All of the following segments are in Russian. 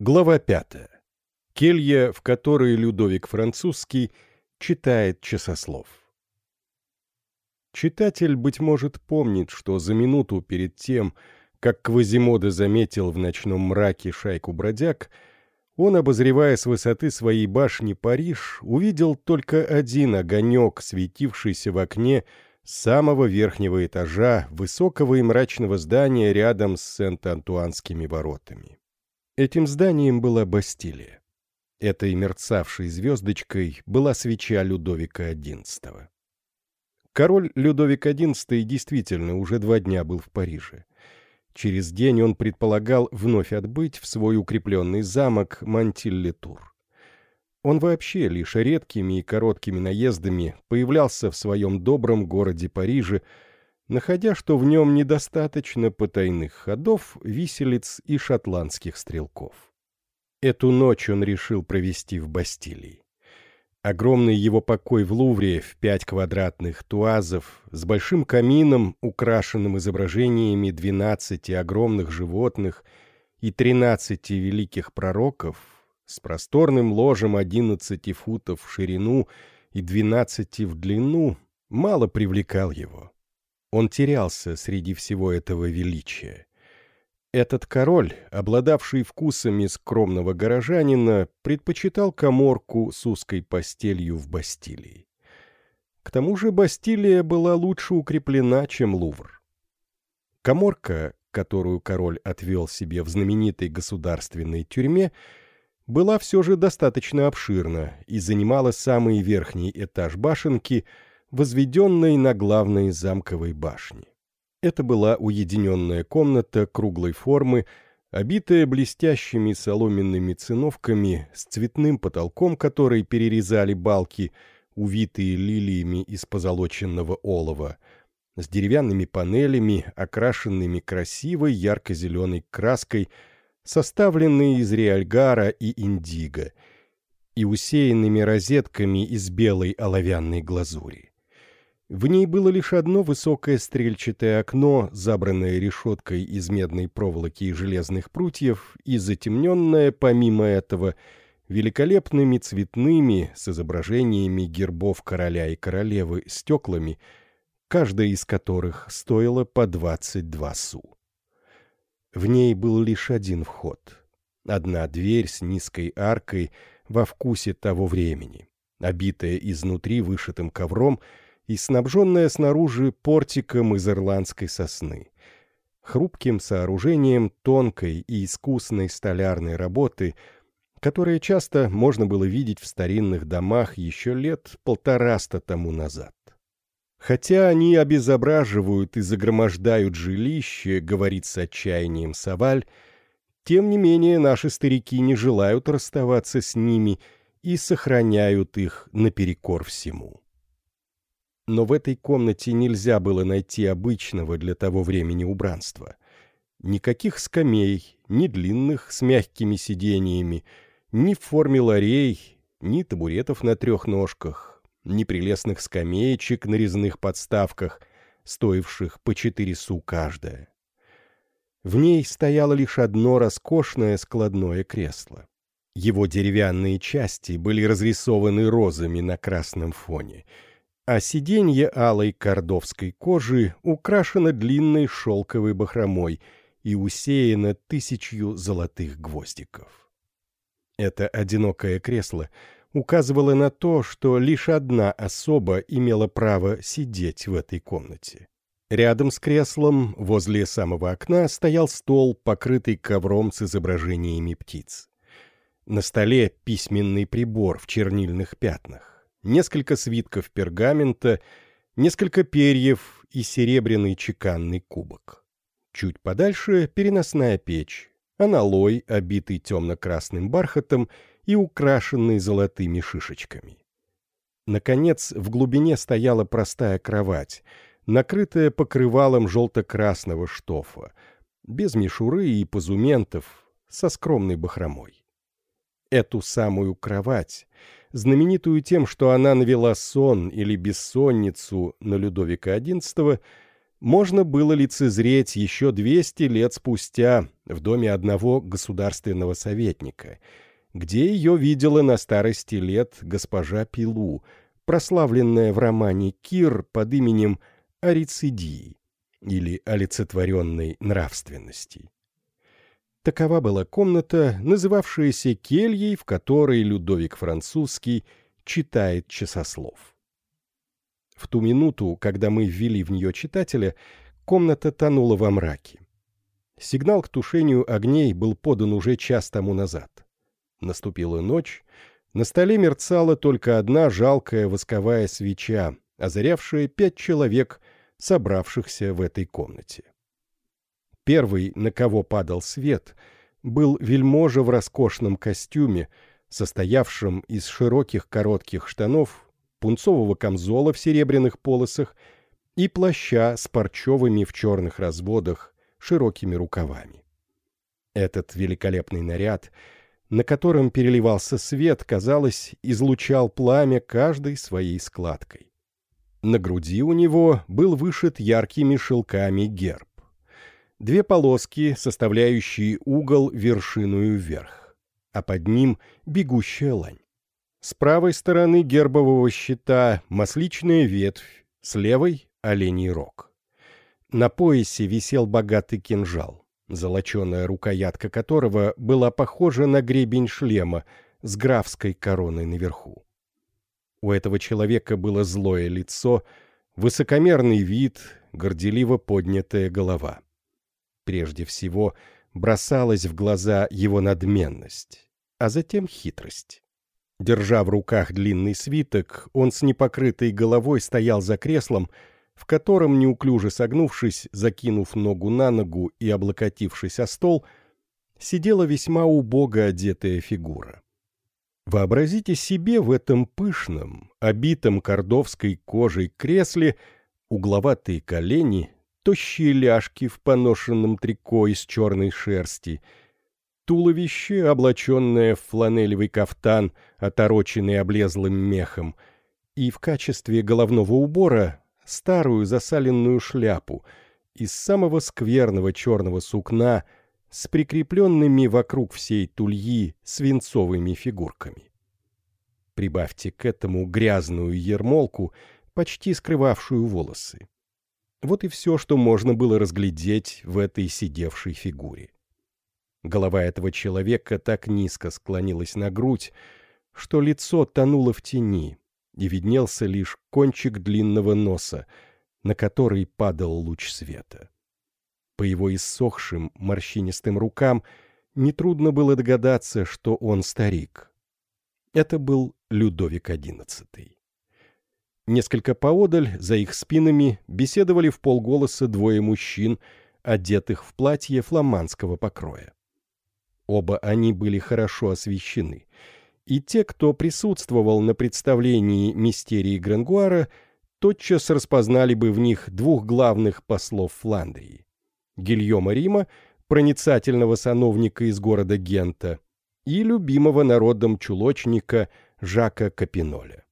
Глава пятая. Келья, в которой Людовик Французский читает часослов. Читатель, быть может, помнит, что за минуту перед тем, как Квазимода заметил в ночном мраке шайку бродяг, он, обозревая с высоты своей башни Париж, увидел только один огонек, светившийся в окне самого верхнего этажа высокого и мрачного здания рядом с Сент-Антуанскими воротами. Этим зданием была Бастилия. Этой мерцавшей звездочкой была свеча Людовика XI. Король Людовик XI действительно уже два дня был в Париже. Через день он предполагал вновь отбыть в свой укрепленный замок Монтиллетур. Он вообще лишь редкими и короткими наездами появлялся в своем добром городе Париже, находя, что в нем недостаточно потайных ходов, виселиц и шотландских стрелков. Эту ночь он решил провести в Бастилии. Огромный его покой в Лувре в пять квадратных туазов с большим камином, украшенным изображениями двенадцати огромных животных и тринадцати великих пророков, с просторным ложем одиннадцати футов в ширину и двенадцати в длину, мало привлекал его. Он терялся среди всего этого величия. Этот король, обладавший вкусами скромного горожанина, предпочитал коморку с узкой постелью в Бастилии. К тому же Бастилия была лучше укреплена, чем Лувр. Коморка, которую король отвел себе в знаменитой государственной тюрьме, была все же достаточно обширна и занимала самый верхний этаж башенки, возведенной на главной замковой башне. Это была уединенная комната круглой формы, обитая блестящими соломенными циновками с цветным потолком, который перерезали балки, увитые лилиями из позолоченного олова, с деревянными панелями, окрашенными красивой ярко-зеленой краской, составленной из реальгара и индиго, и усеянными розетками из белой оловянной глазури. В ней было лишь одно высокое стрельчатое окно, забранное решеткой из медной проволоки и железных прутьев, и затемненное, помимо этого, великолепными цветными, с изображениями гербов короля и королевы, стеклами, каждая из которых стоила по 22 су. В ней был лишь один вход. Одна дверь с низкой аркой во вкусе того времени, обитая изнутри вышитым ковром — и снабженная снаружи портиком из ирландской сосны. Хрупким сооружением тонкой и искусной столярной работы, которое часто можно было видеть в старинных домах еще лет полтораста тому назад. Хотя они обезображивают и загромождают жилище, говорит с отчаянием Саваль, тем не менее наши старики не желают расставаться с ними и сохраняют их наперекор всему но в этой комнате нельзя было найти обычного для того времени убранства. Никаких скамей, ни длинных с мягкими сидениями, ни в форме ларей, ни табуретов на трех ножках, ни прелестных скамеечек на резных подставках, стоивших по четыре су каждая. В ней стояло лишь одно роскошное складное кресло. Его деревянные части были разрисованы розами на красном фоне — а сиденье алой кордовской кожи украшено длинной шелковой бахромой и усеяно тысячью золотых гвоздиков. Это одинокое кресло указывало на то, что лишь одна особа имела право сидеть в этой комнате. Рядом с креслом, возле самого окна, стоял стол, покрытый ковром с изображениями птиц. На столе письменный прибор в чернильных пятнах несколько свитков пергамента, несколько перьев и серебряный чеканный кубок. Чуть подальше переносная печь, аналой, обитый темно-красным бархатом и украшенный золотыми шишечками. Наконец, в глубине стояла простая кровать, накрытая покрывалом желто-красного штофа, без мишуры и позументов, со скромной бахромой. Эту самую кровать знаменитую тем, что она навела сон или бессонницу на Людовика XI, можно было лицезреть еще 200 лет спустя в доме одного государственного советника, где ее видела на старости лет госпожа Пилу, прославленная в романе «Кир» под именем Арицидии или олицетворенной нравственности. Такова была комната, называвшаяся кельей, в которой Людовик Французский читает часослов. В ту минуту, когда мы ввели в нее читателя, комната тонула во мраке. Сигнал к тушению огней был подан уже час тому назад. Наступила ночь, на столе мерцала только одна жалкая восковая свеча, озарявшая пять человек, собравшихся в этой комнате. Первый, на кого падал свет, был вельможа в роскошном костюме, состоявшем из широких коротких штанов пунцового камзола в серебряных полосах и плаща с парчевыми в черных разводах широкими рукавами. Этот великолепный наряд, на котором переливался свет, казалось, излучал пламя каждой своей складкой. На груди у него был вышит яркими шелками герб. Две полоски, составляющие угол вершиную вверх, а под ним бегущая лань. С правой стороны гербового щита масличная ветвь, с левой — оленей рог. На поясе висел богатый кинжал, золоченая рукоятка которого была похожа на гребень шлема с графской короной наверху. У этого человека было злое лицо, высокомерный вид, горделиво поднятая голова. Прежде всего бросалась в глаза его надменность, а затем хитрость. Держа в руках длинный свиток, он с непокрытой головой стоял за креслом, в котором, неуклюже согнувшись, закинув ногу на ногу и облокотившись о стол, сидела весьма убого одетая фигура. Вообразите себе в этом пышном, обитом кордовской кожей кресле угловатые колени, тощие ляжки в поношенном трико из черной шерсти — туловище, облаченное в фланелевый кафтан, отороченный облезлым мехом, и в качестве головного убора старую засаленную шляпу из самого скверного черного сукна с прикрепленными вокруг всей тульи свинцовыми фигурками. Прибавьте к этому грязную ермолку, почти скрывавшую волосы. Вот и все, что можно было разглядеть в этой сидевшей фигуре. Голова этого человека так низко склонилась на грудь, что лицо тонуло в тени, и виднелся лишь кончик длинного носа, на который падал луч света. По его иссохшим, морщинистым рукам нетрудно было догадаться, что он старик. Это был Людовик XI. Несколько поодаль, за их спинами, беседовали в полголоса двое мужчин, одетых в платье фламандского покроя. Оба они были хорошо освещены. И те, кто присутствовал на представлении мистерии Гренгуара, тотчас распознали бы в них двух главных послов Фландрии. Гильома Рима, проницательного сановника из города Гента, и любимого народом чулочника Жака Капиноля.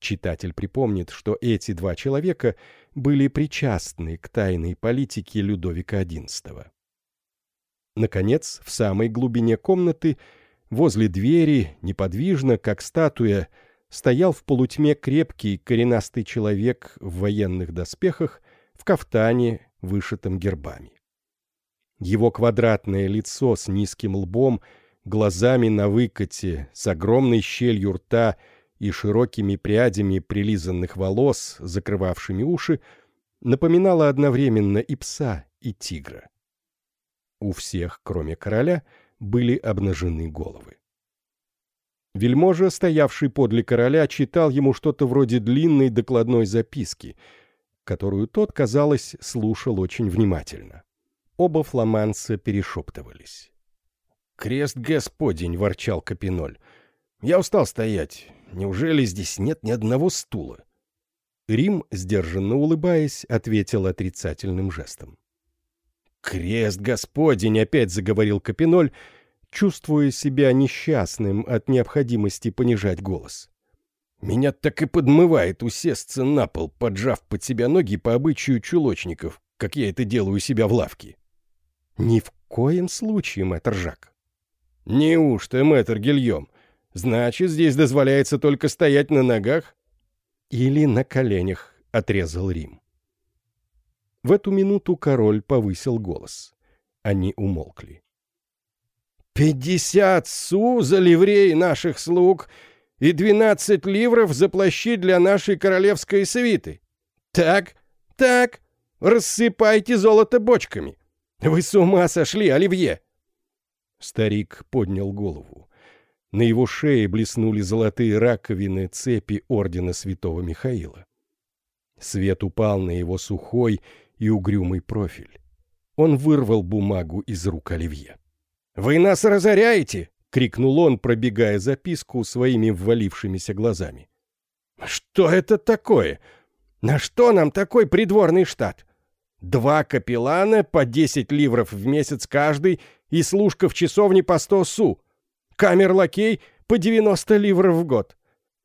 Читатель припомнит, что эти два человека были причастны к тайной политике Людовика XI. Наконец, в самой глубине комнаты, возле двери, неподвижно, как статуя, стоял в полутьме крепкий коренастый человек в военных доспехах, в кафтане, вышитом гербами. Его квадратное лицо с низким лбом, глазами на выкате, с огромной щелью рта и широкими прядями прилизанных волос, закрывавшими уши, напоминало одновременно и пса, и тигра. У всех, кроме короля, были обнажены головы. Вельможа, стоявший подле короля, читал ему что-то вроде длинной докладной записки, которую тот, казалось, слушал очень внимательно. Оба фламанца перешептывались. «Крест Господень!» — ворчал Капиноль. «Я устал стоять. Неужели здесь нет ни одного стула?» Рим, сдержанно улыбаясь, ответил отрицательным жестом. «Крест Господень!» — опять заговорил Капиноль, чувствуя себя несчастным от необходимости понижать голос. Меня так и подмывает усесться на пол, поджав под себя ноги по обычаю чулочников, как я это делаю у себя в лавке. Ни в коем случае, мэтр Жак. Неужто, мэтр Гильем? Значит, здесь дозволяется только стоять на ногах? Или на коленях, отрезал Рим. В эту минуту король повысил голос. Они умолкли. «Пятьдесят су за ливреи наших слуг и двенадцать ливров за плащи для нашей королевской свиты. Так, так, рассыпайте золото бочками. Вы с ума сошли, Оливье!» Старик поднял голову. На его шее блеснули золотые раковины цепи ордена святого Михаила. Свет упал на его сухой и угрюмый профиль. Он вырвал бумагу из рук Оливье. «Вы нас разоряете!» — крикнул он, пробегая записку своими ввалившимися глазами. «Что это такое? На что нам такой придворный штат? Два капеллана по десять ливров в месяц каждый и служка в часовне по сто су. Камер-лакей по девяносто ливров в год.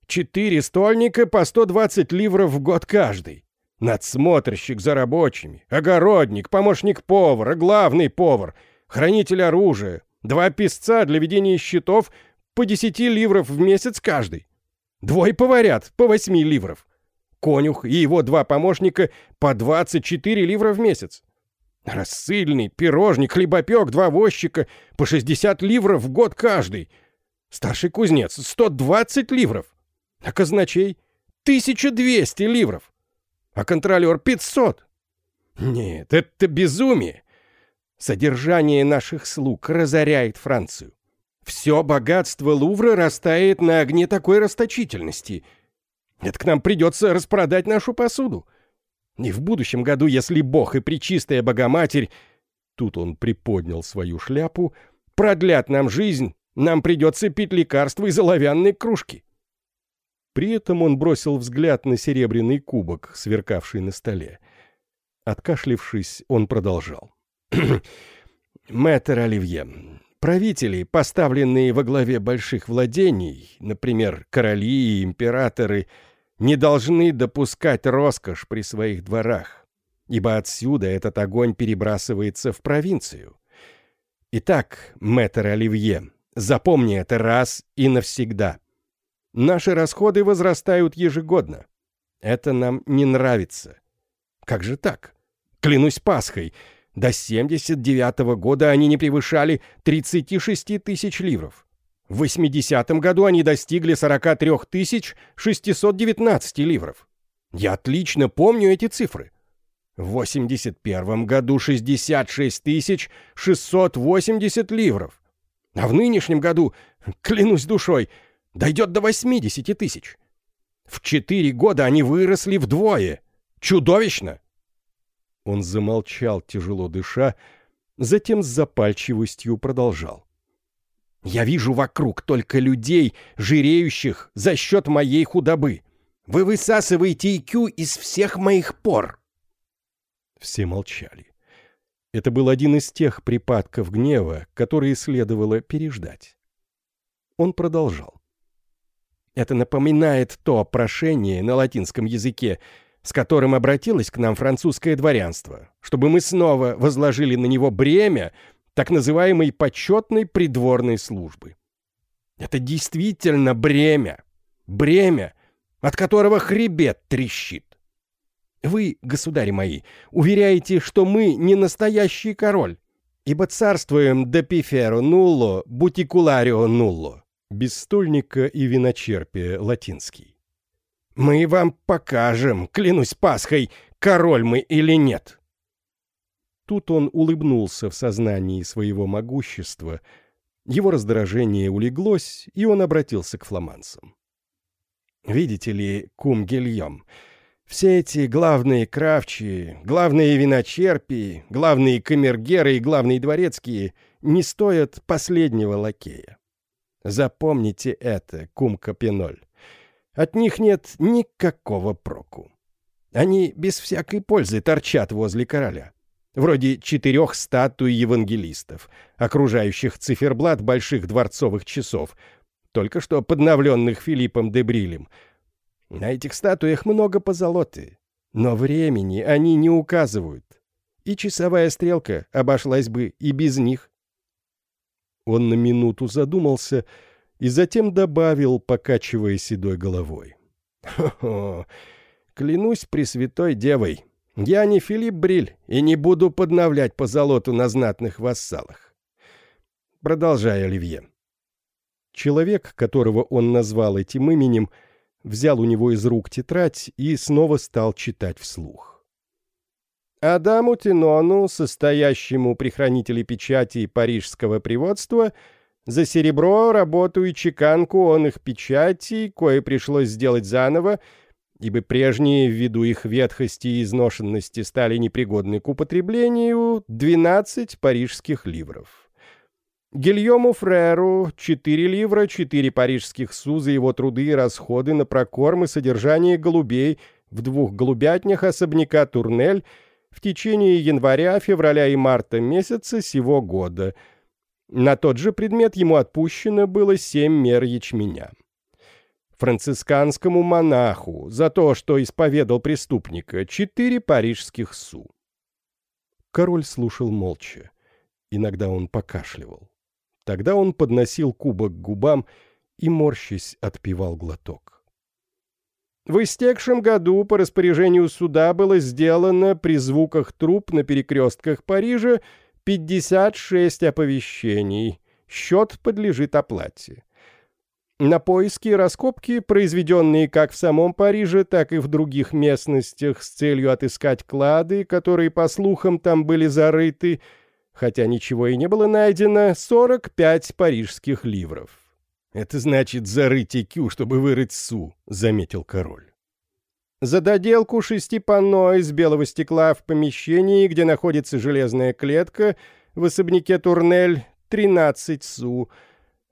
Четыре стольника по сто двадцать ливров в год каждый. Надсмотрщик за рабочими, огородник, помощник повара, главный повар, хранитель оружия, два писца для ведения счетов по десяти ливров в месяц каждый. Двое поварят по восьми ливров. Конюх и его два помощника по двадцать четыре ливра в месяц. Рассыльный, пирожник, хлебопек, два возчика по шестьдесят ливров в год каждый. Старший кузнец — сто двадцать ливров. А казначей — двести ливров а контролер 500. Нет, это безумие. Содержание наших слуг разоряет Францию. Все богатство Лувра растает на огне такой расточительности. Это к нам придется распродать нашу посуду. И в будущем году, если Бог и Пречистая Богоматерь, тут он приподнял свою шляпу, продлят нам жизнь, нам придется пить лекарства из оловянной кружки. При этом он бросил взгляд на серебряный кубок, сверкавший на столе. Откашлившись, он продолжал. «Мэтр Оливье, правители, поставленные во главе больших владений, например, короли и императоры, не должны допускать роскошь при своих дворах, ибо отсюда этот огонь перебрасывается в провинцию. Итак, мэтр Оливье, запомни это раз и навсегда». Наши расходы возрастают ежегодно. Это нам не нравится. Как же так? Клянусь Пасхой, до 79 -го года они не превышали 36 тысяч ливров. В 80 году они достигли 43 619 ливров. Я отлично помню эти цифры. В 81 году 66 680 ливров. А в нынешнем году, клянусь душой, дойдет до 80 тысяч. В четыре года они выросли вдвое. Чудовищно!» Он замолчал, тяжело дыша, затем с запальчивостью продолжал. «Я вижу вокруг только людей, жиреющих за счет моей худобы. Вы высасываете IQ из всех моих пор!» Все молчали. Это был один из тех припадков гнева, которые следовало переждать. Он продолжал. Это напоминает то прошение на латинском языке, с которым обратилось к нам французское дворянство, чтобы мы снова возложили на него бремя так называемой почетной придворной службы. Это действительно бремя. Бремя, от которого хребет трещит. Вы, государи мои, уверяете, что мы не настоящий король, ибо царствуем до пиферо нулло, бутикуларио нулло без стольника и виночерпия латинский. «Мы вам покажем, клянусь Пасхой, король мы или нет!» Тут он улыбнулся в сознании своего могущества, его раздражение улеглось, и он обратился к фламанцам. «Видите ли, кум Гильем, все эти главные кравчи, главные виночерпии, главные камергеры и главные дворецкие не стоят последнего лакея. Запомните это, кум Капиноль. От них нет никакого проку. Они без всякой пользы торчат возле короля. Вроде четырех статуй евангелистов, окружающих циферблат больших дворцовых часов, только что подновленных Филиппом де Брилем, На этих статуях много позолоты, но времени они не указывают, и часовая стрелка обошлась бы и без них. Он на минуту задумался и затем добавил, покачивая седой головой. «Хо-хо! Клянусь Пресвятой Девой, я не Филипп Бриль и не буду подновлять по золоту на знатных вассалах. Продолжай, Оливье». Человек, которого он назвал этим именем, взял у него из рук тетрадь и снова стал читать вслух. Адаму Тинону, состоящему при хранителе печати парижского приводства, за серебро, работу и чеканку он их печати, кое пришлось сделать заново, ибо прежние, ввиду их ветхости и изношенности, стали непригодны к употреблению, 12 парижских ливров. Гильому Фреру 4 ливра, 4 парижских су за его труды и расходы на прокорм и содержание голубей в двух голубятнях особняка Турнель в течение января, февраля и марта месяца сего года. На тот же предмет ему отпущено было семь мер ячменя. Францисканскому монаху за то, что исповедал преступника, четыре парижских су. Король слушал молча. Иногда он покашливал. Тогда он подносил кубок к губам и, морщись, отпивал глоток. В истекшем году по распоряжению суда было сделано при звуках труп на перекрестках Парижа 56 оповещений. Счет подлежит оплате. На поиски и раскопки, произведенные как в самом Париже, так и в других местностях с целью отыскать клады, которые, по слухам, там были зарыты, хотя ничего и не было найдено, 45 парижских ливров. «Это значит зарыть икю, чтобы вырыть су», — заметил король. За доделку шести панно из белого стекла в помещении, где находится железная клетка, в особняке Турнель, 13 су.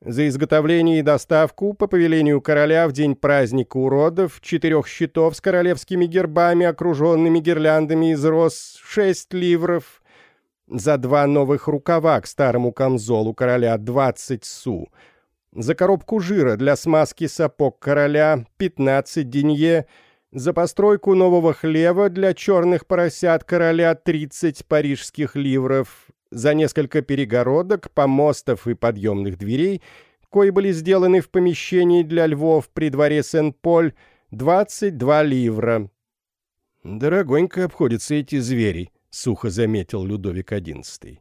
За изготовление и доставку по повелению короля в день праздника уродов четырех щитов с королевскими гербами, окруженными гирляндами из роз, 6 ливров — за два новых рукава к старому камзолу короля 20 су. За коробку жира для смазки сапог короля 15 денье. За постройку нового хлева для черных поросят короля 30 парижских ливров. За несколько перегородок, помостов и подъемных дверей, кои были сделаны в помещении для львов при дворе Сен-Поль, 22 ливра. Дорогонько обходятся эти звери, сухо заметил Людовик XI.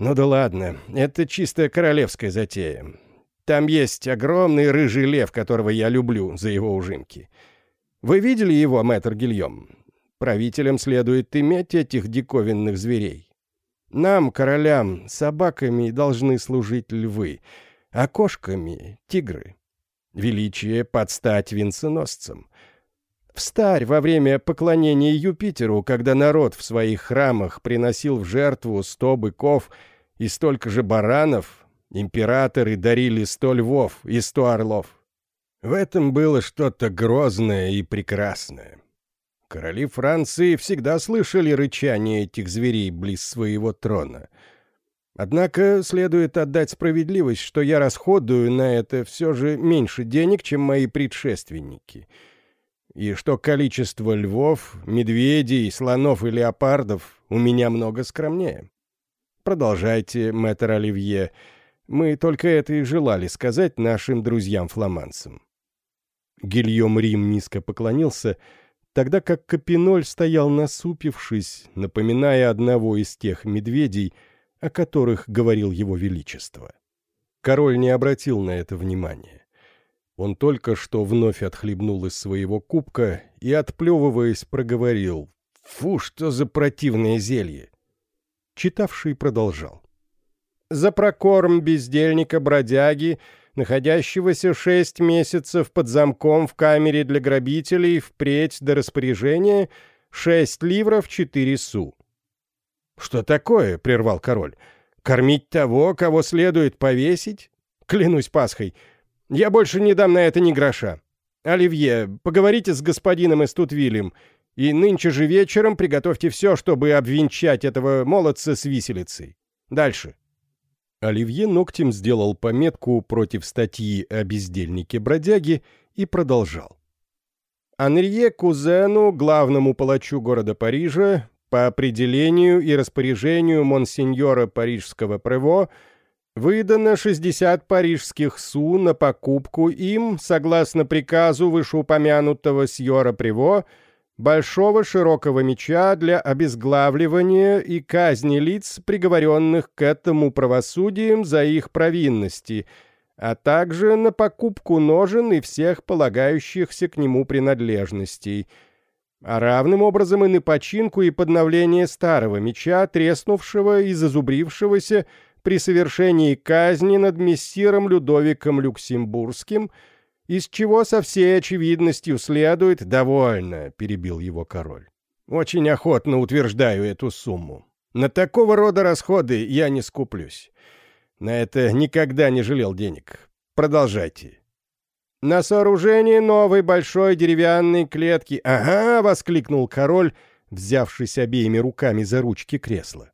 «Ну да ладно, это чисто королевская затея. Там есть огромный рыжий лев, которого я люблю за его ужимки. Вы видели его, мэтр Гильем? Правителям следует иметь этих диковинных зверей. Нам, королям, собаками должны служить львы, а кошками — тигры. Величие подстать венценосцам. Встарь во время поклонения Юпитеру, когда народ в своих храмах приносил в жертву сто быков и столько же баранов, императоры дарили сто львов и сто орлов. В этом было что-то грозное и прекрасное. Короли Франции всегда слышали рычание этих зверей близ своего трона. Однако следует отдать справедливость, что я расходую на это все же меньше денег, чем мои предшественники — и что количество львов, медведей, слонов и леопардов у меня много скромнее. Продолжайте, мэтр Оливье. Мы только это и желали сказать нашим друзьям-фламандцам. Гильем Рим низко поклонился, тогда как Капиноль стоял насупившись, напоминая одного из тех медведей, о которых говорил его величество. Король не обратил на это внимания. Он только что вновь отхлебнул из своего кубка и, отплевываясь, проговорил «Фу, что за противное зелье!» Читавший продолжал. «За прокорм бездельника-бродяги, находящегося шесть месяцев под замком в камере для грабителей, впредь до распоряжения шесть ливров четыре су». «Что такое?» — прервал король. «Кормить того, кого следует повесить? Клянусь Пасхой!» Я больше не дам на это ни гроша. Оливье, поговорите с господином Эстутвилем, и нынче же вечером приготовьте все, чтобы обвенчать этого молодца с виселицей. Дальше». Оливье ногтем сделал пометку против статьи о бездельнике-бродяге и продолжал. Анрье Кузену, главному палачу города Парижа, по определению и распоряжению монсеньора парижского прево, выдано 60 парижских су на покупку им, согласно приказу вышеупомянутого сьора Прево, большого широкого меча для обезглавливания и казни лиц, приговоренных к этому правосудием за их провинности, а также на покупку ножен и всех полагающихся к нему принадлежностей, а равным образом и на починку и подновление старого меча, треснувшего и зазубрившегося, при совершении казни над мессиром Людовиком Люксембургским, из чего со всей очевидностью следует «довольно», — перебил его король. «Очень охотно утверждаю эту сумму. На такого рода расходы я не скуплюсь. На это никогда не жалел денег. Продолжайте». «На сооружение новой большой деревянной клетки...» «Ага!» — воскликнул король, взявшись обеими руками за ручки кресла.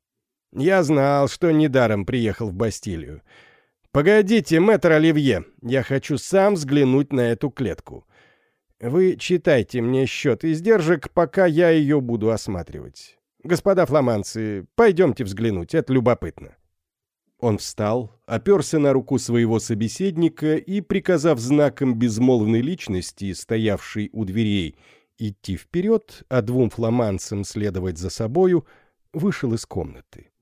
Я знал, что недаром приехал в Бастилию. Погодите, мэтр Оливье, я хочу сам взглянуть на эту клетку. Вы читайте мне счет издержек, пока я ее буду осматривать. Господа фламанцы, пойдемте взглянуть, это любопытно. Он встал, оперся на руку своего собеседника и, приказав знаком безмолвной личности, стоявшей у дверей, идти вперед, а двум фламанцам следовать за собою, вышел из комнаты.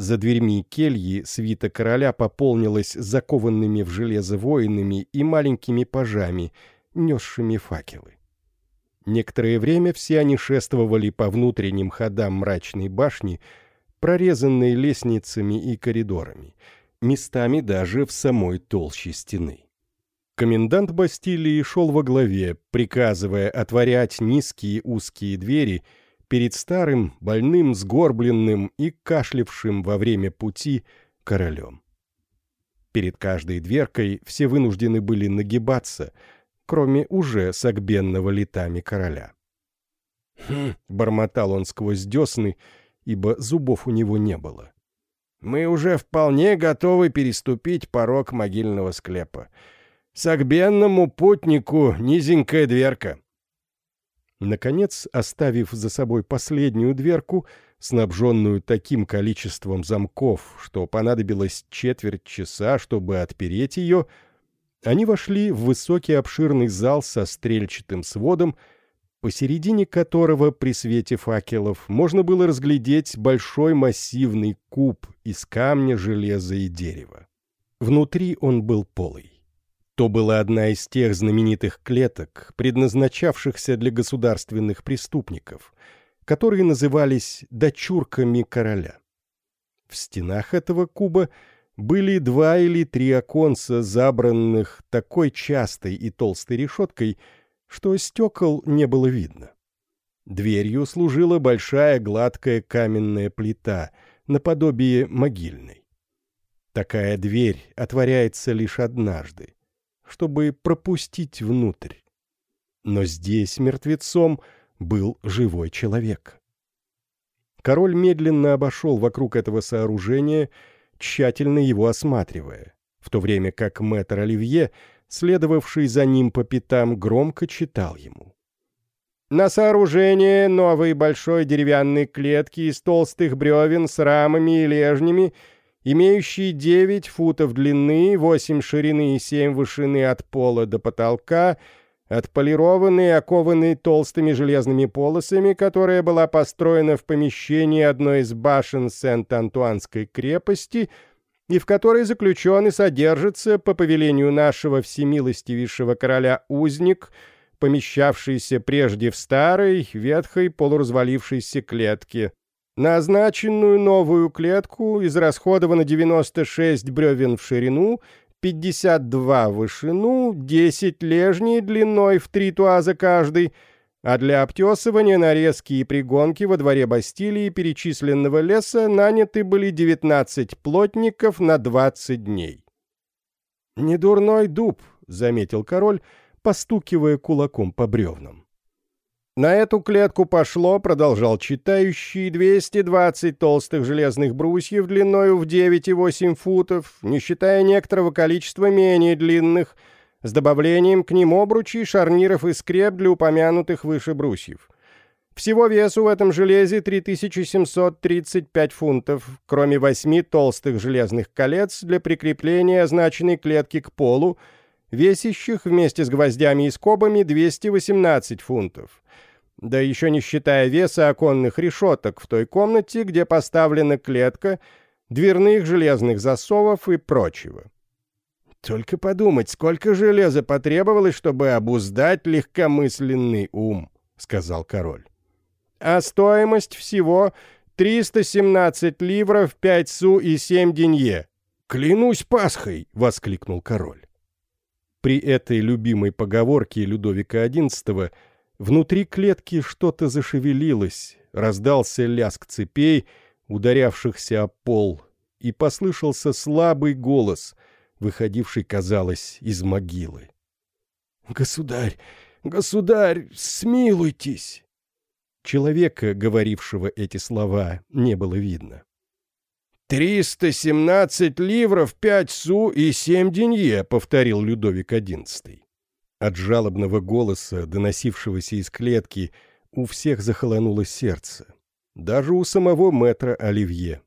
За дверьми кельи свита короля пополнилась закованными в железо воинами и маленькими пажами, несшими факелы. Некоторое время все они шествовали по внутренним ходам мрачной башни, прорезанной лестницами и коридорами, местами даже в самой толще стены. Комендант Бастилии шел во главе, приказывая отворять низкие узкие двери — перед старым, больным, сгорбленным и кашлявшим во время пути королем. Перед каждой дверкой все вынуждены были нагибаться, кроме уже согбенного летами короля. «Хм», — бормотал он сквозь десны, ибо зубов у него не было. «Мы уже вполне готовы переступить порог могильного склепа. Согбенному путнику низенькая дверка. Наконец, оставив за собой последнюю дверку, снабженную таким количеством замков, что понадобилось четверть часа, чтобы отпереть ее, они вошли в высокий обширный зал со стрельчатым сводом, посередине которого при свете факелов можно было разглядеть большой массивный куб из камня, железа и дерева. Внутри он был полый. То была одна из тех знаменитых клеток, предназначавшихся для государственных преступников, которые назывались «дочурками короля». В стенах этого куба были два или три оконца, забранных такой частой и толстой решеткой, что стекол не было видно. Дверью служила большая гладкая каменная плита, наподобие могильной. Такая дверь отворяется лишь однажды чтобы пропустить внутрь. Но здесь мертвецом был живой человек. Король медленно обошел вокруг этого сооружения, тщательно его осматривая, в то время как мэтр Оливье, следовавший за ним по пятам, громко читал ему. «На сооружение новой большой деревянной клетки из толстых бревен с рамами и лежнями имеющий 9 футов длины, 8 ширины и 7 вышины от пола до потолка, отполированный и окованный толстыми железными полосами, которая была построена в помещении одной из башен Сент-Антуанской крепости и в которой заключен и содержится по повелению нашего всемилостивейшего короля узник, помещавшийся прежде в старой, ветхой, полуразвалившейся клетке. На означенную новую клетку израсходовано 96 бревен в ширину, 52 в вышину, 10 лежней длиной в три туаза каждый, а для обтесывания, нарезки и пригонки во дворе Бастилии перечисленного леса наняты были 19 плотников на 20 дней. «Недурной дуб», — заметил король, постукивая кулаком по бревнам. На эту клетку пошло, продолжал читающий, 220 толстых железных брусьев длиною в 9,8 футов, не считая некоторого количества менее длинных, с добавлением к ним обручей, шарниров и скреп для упомянутых выше брусьев. Всего весу в этом железе 3735 фунтов, кроме восьми толстых железных колец для прикрепления означенной клетки к полу, весящих вместе с гвоздями и скобами 218 фунтов. Да еще не считая веса оконных решеток в той комнате, где поставлена клетка, дверных железных засовов и прочего. Только подумать, сколько железа потребовалось, чтобы обуздать легкомысленный ум, — сказал король а стоимость всего 317 ливров, 5 су и 7 денье. «Клянусь Пасхой!» — воскликнул король. При этой любимой поговорке Людовика XI внутри клетки что-то зашевелилось, раздался лязг цепей, ударявшихся о пол, и послышался слабый голос, выходивший, казалось, из могилы. «Государь, государь, смилуйтесь!» Человека, говорившего эти слова, не было видно. «Триста семнадцать ливров, пять су и семь денье», — повторил Людовик XI. От жалобного голоса, доносившегося из клетки, у всех захолонуло сердце. Даже у самого мэтра Оливье.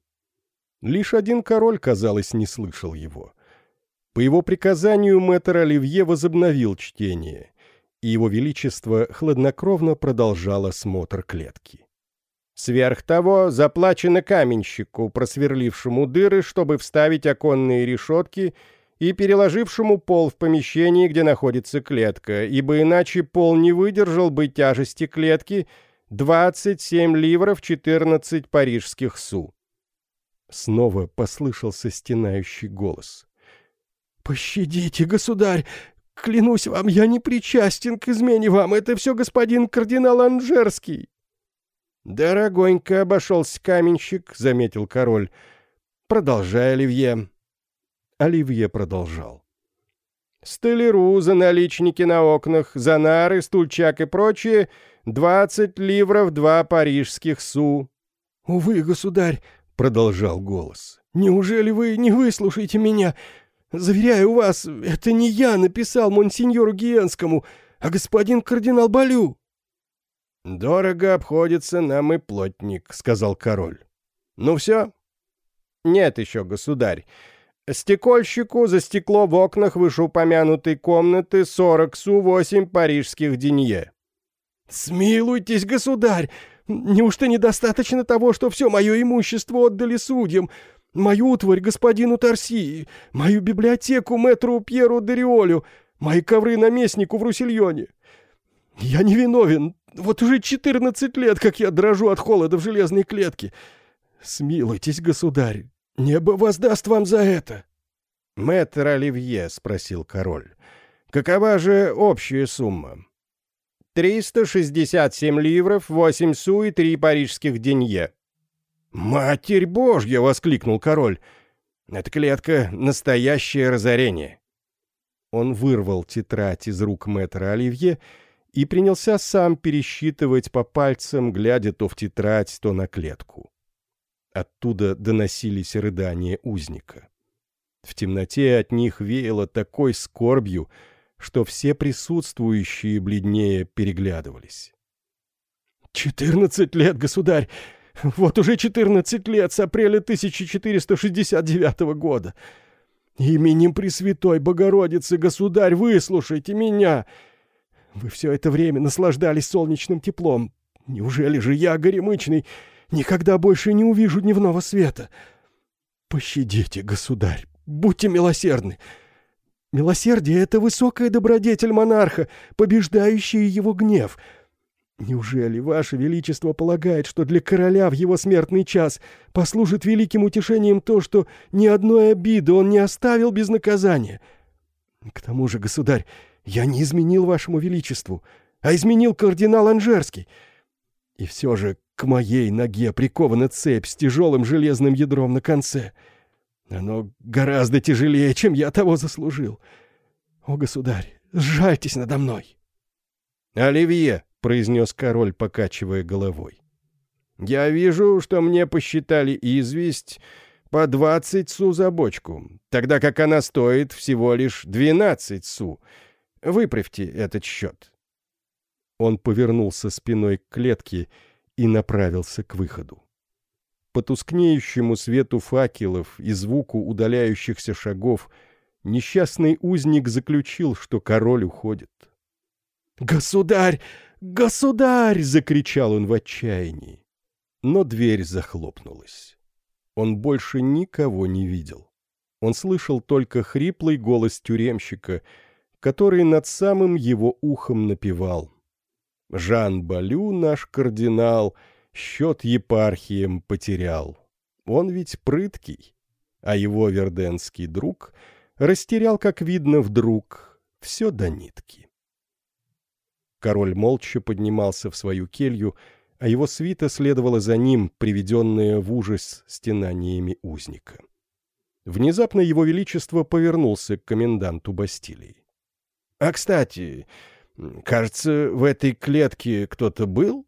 Лишь один король, казалось, не слышал его. По его приказанию мэтр Оливье возобновил чтение и его величество хладнокровно продолжало смотр клетки. Сверх того, заплачено каменщику, просверлившему дыры, чтобы вставить оконные решетки, и переложившему пол в помещении, где находится клетка, ибо иначе пол не выдержал бы тяжести клетки 27 ливров 14 парижских су. Снова послышался стенающий голос. «Пощадите, государь! Клянусь вам, я не причастен к измене вам. Это все господин кардинал Анжерский. Дорогонько обошелся каменщик, заметил король. Продолжай, Оливье. Оливье продолжал. Столяру за наличники на окнах, за нары, стульчак и прочее — двадцать ливров два парижских су. — Увы, государь, — продолжал голос, — неужели вы не выслушаете меня? Заверяю вас, это не я написал монсеньору Гиенскому, а господин кардинал Балю». «Дорого обходится нам и плотник», — сказал король. «Ну все?» «Нет еще, государь. Стекольщику за стекло в окнах вышеупомянутой комнаты сорок су восемь парижских денье». «Смилуйтесь, государь! Неужто недостаточно того, что все мое имущество отдали судьям? Мою утварь господину Торси, мою библиотеку мэтру Пьеру Дериолю, мои ковры наместнику в Русильоне. Я не виновен. Вот уже четырнадцать лет, как я дрожу от холода в железной клетке. Смилуйтесь, государь, небо воздаст вам за это. Мэтр Оливье, — спросил король, — какова же общая сумма? Триста шестьдесят семь ливров, восемь су и три парижских денье. «Матерь Божья!» — воскликнул король. «Эта клетка — настоящее разорение!» Он вырвал тетрадь из рук мэтра Оливье и принялся сам пересчитывать по пальцам, глядя то в тетрадь, то на клетку. Оттуда доносились рыдания узника. В темноте от них веяло такой скорбью, что все присутствующие бледнее переглядывались. «Четырнадцать лет, государь! Вот уже 14 лет с апреля 1469 года. Именем Пресвятой Богородицы, государь, выслушайте меня. Вы все это время наслаждались солнечным теплом. Неужели же я, горемычный, никогда больше не увижу дневного света? Пощадите, государь, будьте милосердны. Милосердие — это высокая добродетель монарха, побеждающая его гнев — Неужели Ваше Величество полагает, что для короля в его смертный час послужит великим утешением то, что ни одной обиды он не оставил без наказания? К тому же, государь, я не изменил Вашему Величеству, а изменил кардинал Анжерский. И все же к моей ноге прикована цепь с тяжелым железным ядром на конце. Оно гораздо тяжелее, чем я того заслужил. О, государь, сжальтесь надо мной. «Оливье!» произнес король, покачивая головой. «Я вижу, что мне посчитали известь по 20 су за бочку, тогда как она стоит всего лишь 12 су. Выправьте этот счет». Он повернулся спиной к клетке и направился к выходу. По тускнеющему свету факелов и звуку удаляющихся шагов несчастный узник заключил, что король уходит. «Государь! Государь!» — закричал он в отчаянии. Но дверь захлопнулась. Он больше никого не видел. Он слышал только хриплый голос тюремщика, который над самым его ухом напевал. «Жан Балю, наш кардинал, счет епархиям потерял. Он ведь прыткий, а его верденский друг растерял, как видно, вдруг все до нитки». Король молча поднимался в свою келью, а его свита следовала за ним, приведенная в ужас стенаниями узника. Внезапно его величество повернулся к коменданту Бастилии. — А, кстати, кажется, в этой клетке кто-то был?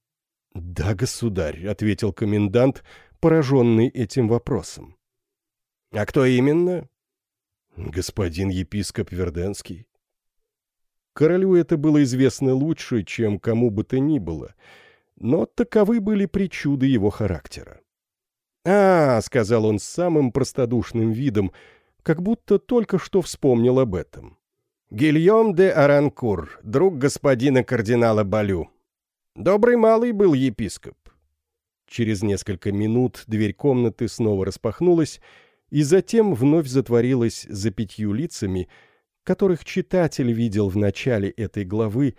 — Да, государь, — ответил комендант, пораженный этим вопросом. — А кто именно? — Господин епископ Верденский. Королю это было известно лучше, чем кому бы то ни было — но таковы были причуды его характера. «А, — сказал он с самым простодушным видом, как будто только что вспомнил об этом. Гильем де Аранкур, друг господина кардинала Балю. Добрый малый был епископ». Через несколько минут дверь комнаты снова распахнулась, и затем вновь затворилась за пятью лицами, которых читатель видел в начале этой главы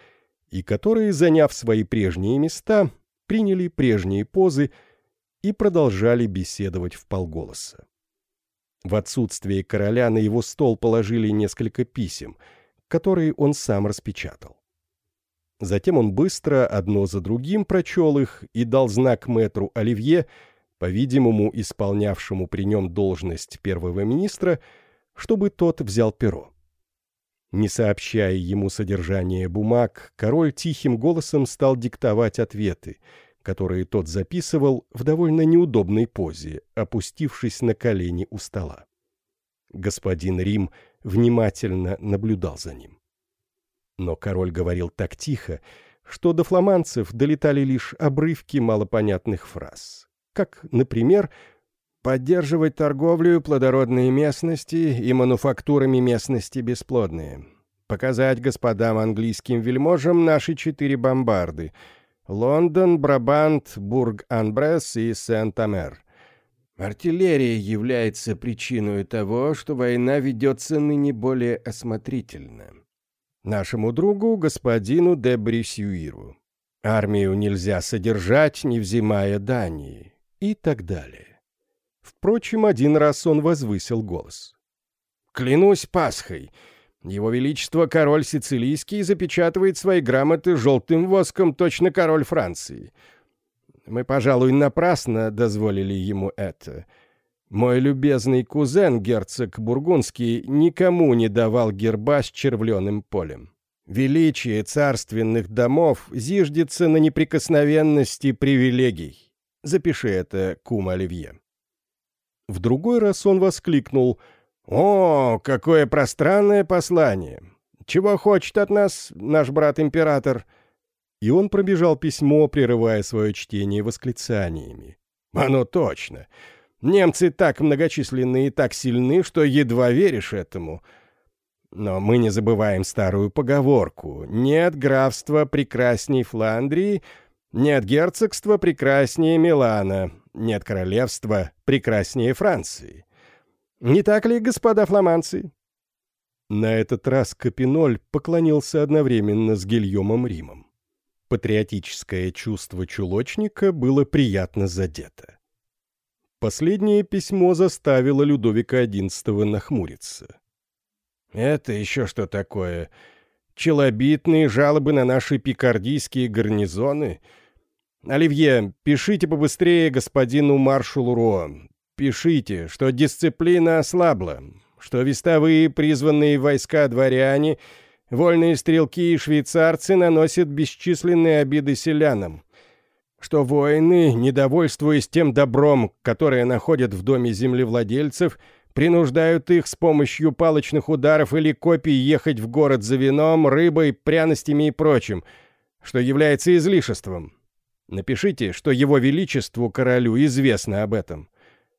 и которые, заняв свои прежние места, приняли прежние позы и продолжали беседовать в полголоса. В отсутствие короля на его стол положили несколько писем, которые он сам распечатал. Затем он быстро, одно за другим, прочел их и дал знак мэтру Оливье, по-видимому, исполнявшему при нем должность первого министра, чтобы тот взял перо. Не сообщая ему содержание бумаг, король тихим голосом стал диктовать ответы, которые тот записывал в довольно неудобной позе, опустившись на колени у стола. Господин Рим внимательно наблюдал за ним. Но король говорил так тихо, что до фламандцев долетали лишь обрывки малопонятных фраз, как, например, Поддерживать торговлю плодородные местности и мануфактурами местности бесплодные. Показать господам английским вельможам наши четыре бомбарды. Лондон, Брабант, Бург-Анбрес и Сент-Амер. Артиллерия является причиной того, что война ведется ныне более осмотрительно. Нашему другу, господину де Брисюиру. Армию нельзя содержать, не взимая дани. И так далее. Впрочем, один раз он возвысил голос. «Клянусь Пасхой! Его Величество король Сицилийский запечатывает свои грамоты желтым воском, точно король Франции. Мы, пожалуй, напрасно дозволили ему это. Мой любезный кузен, герцог Бургундский, никому не давал герба с червленым полем. Величие царственных домов зиждется на неприкосновенности привилегий. Запиши это, кум Оливье. В другой раз он воскликнул «О, какое пространное послание! Чего хочет от нас наш брат-император?» И он пробежал письмо, прерывая свое чтение восклицаниями. «Оно точно! Немцы так многочисленны и так сильны, что едва веришь этому!» Но мы не забываем старую поговорку «Нет графства прекрасней Фландрии, нет герцогства прекраснее Милана, нет королевства прекраснее Франции. Не так ли, господа фламандцы?» На этот раз Капиноль поклонился одновременно с Гильомом Римом. Патриотическое чувство чулочника было приятно задето. Последнее письмо заставило Людовика XI нахмуриться. «Это еще что такое? Челобитные жалобы на наши пикардийские гарнизоны — Оливье, пишите побыстрее господину маршалу Ро. Пишите, что дисциплина ослабла, что вестовые призванные войска дворяне, вольные стрелки и швейцарцы наносят бесчисленные обиды селянам. что воины, недовольствуясь тем добром, которое находят в доме землевладельцев, принуждают их с помощью палочных ударов или копий ехать в город за вином, рыбой, пряностями и прочим, что является излишеством. Напишите, что его величеству королю известно об этом,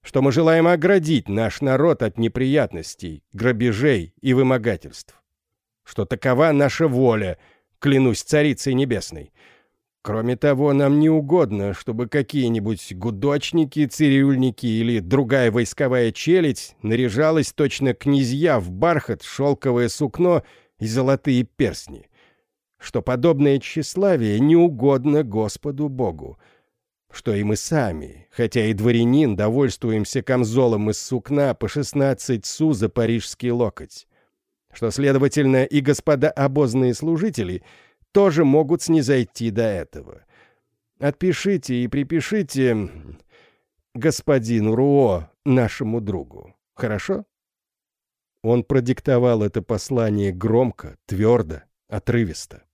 что мы желаем оградить наш народ от неприятностей, грабежей и вымогательств, что такова наша воля, клянусь царицей небесной, Кроме того, нам не угодно, чтобы какие-нибудь гудочники, цирюльники или другая войсковая челядь наряжалась точно князья в бархат, шелковое сукно и золотые перстни. Что подобное тщеславие не угодно Господу Богу. Что и мы сами, хотя и дворянин, довольствуемся камзолом из сукна по шестнадцать су за парижский локоть. Что, следовательно, и господа обозные служители — тоже могут снизойти до этого. Отпишите и припишите господину Руо, нашему другу. Хорошо? Он продиктовал это послание громко, твердо, отрывисто.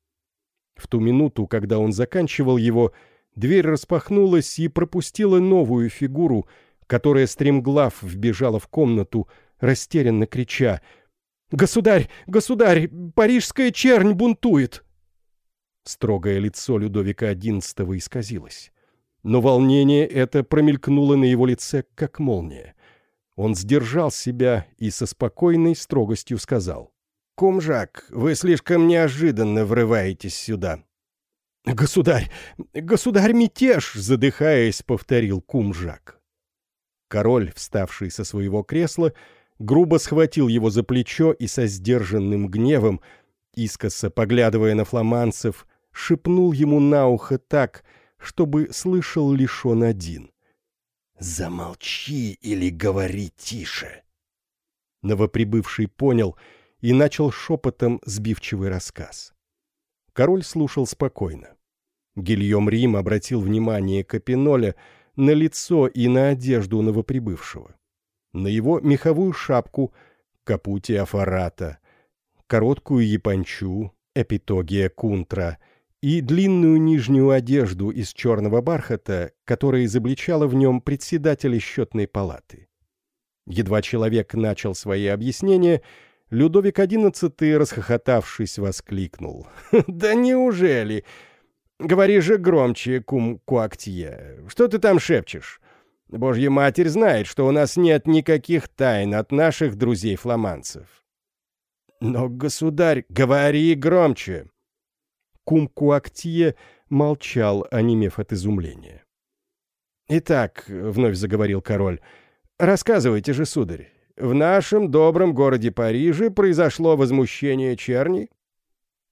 В ту минуту, когда он заканчивал его, дверь распахнулась и пропустила новую фигуру, которая стремглав вбежала в комнату, растерянно крича «Государь! Государь! Парижская чернь бунтует!» Строгое лицо Людовика XI исказилось. Но волнение это промелькнуло на его лице, как молния. Он сдержал себя и со спокойной строгостью сказал. «Кумжак, вы слишком неожиданно врываетесь сюда». «Государь! Государь, мятеж!» — задыхаясь, повторил Кумжак. Король, вставший со своего кресла, грубо схватил его за плечо и со сдержанным гневом, искоса поглядывая на фламанцев, шепнул ему на ухо так, чтобы слышал лишь он один. «Замолчи или говори тише!» Новоприбывший понял и начал шепотом сбивчивый рассказ. Король слушал спокойно. Гильем Рим обратил внимание Капиноля на лицо и на одежду новоприбывшего, на его меховую шапку, капути афарата, короткую япончу, эпитогия кунтра — и длинную нижнюю одежду из черного бархата, которая изобличала в нем председателя счетной палаты. Едва человек начал свои объяснения, Людовик XI, расхохотавшись, воскликнул. «Да неужели? Говори же громче, кум Куактье. Что ты там шепчешь? Божья Матерь знает, что у нас нет никаких тайн от наших друзей-фламандцев». «Но, государь, говори громче!» Кум-Куактье молчал, онемев от изумления. «Итак», — вновь заговорил король, — «рассказывайте же, сударь, в нашем добром городе Париже произошло возмущение черни?»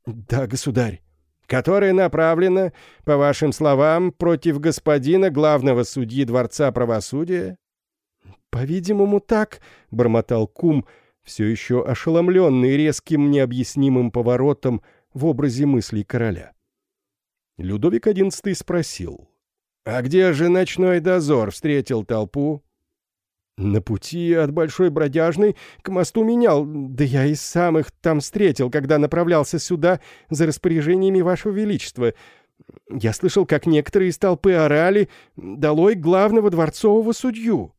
«Да, государь» которое направлено, по вашим словам, против господина главного судьи Дворца правосудия?» «По-видимому, так», — бормотал кум, все еще ошеломленный резким необъяснимым поворотом в образе мыслей короля. Людовик XI спросил, «А где же ночной дозор встретил толпу?» «На пути от Большой Бродяжной к мосту менял, да я и сам их там встретил, когда направлялся сюда за распоряжениями Вашего Величества. Я слышал, как некоторые из толпы орали «Долой главного дворцового судью».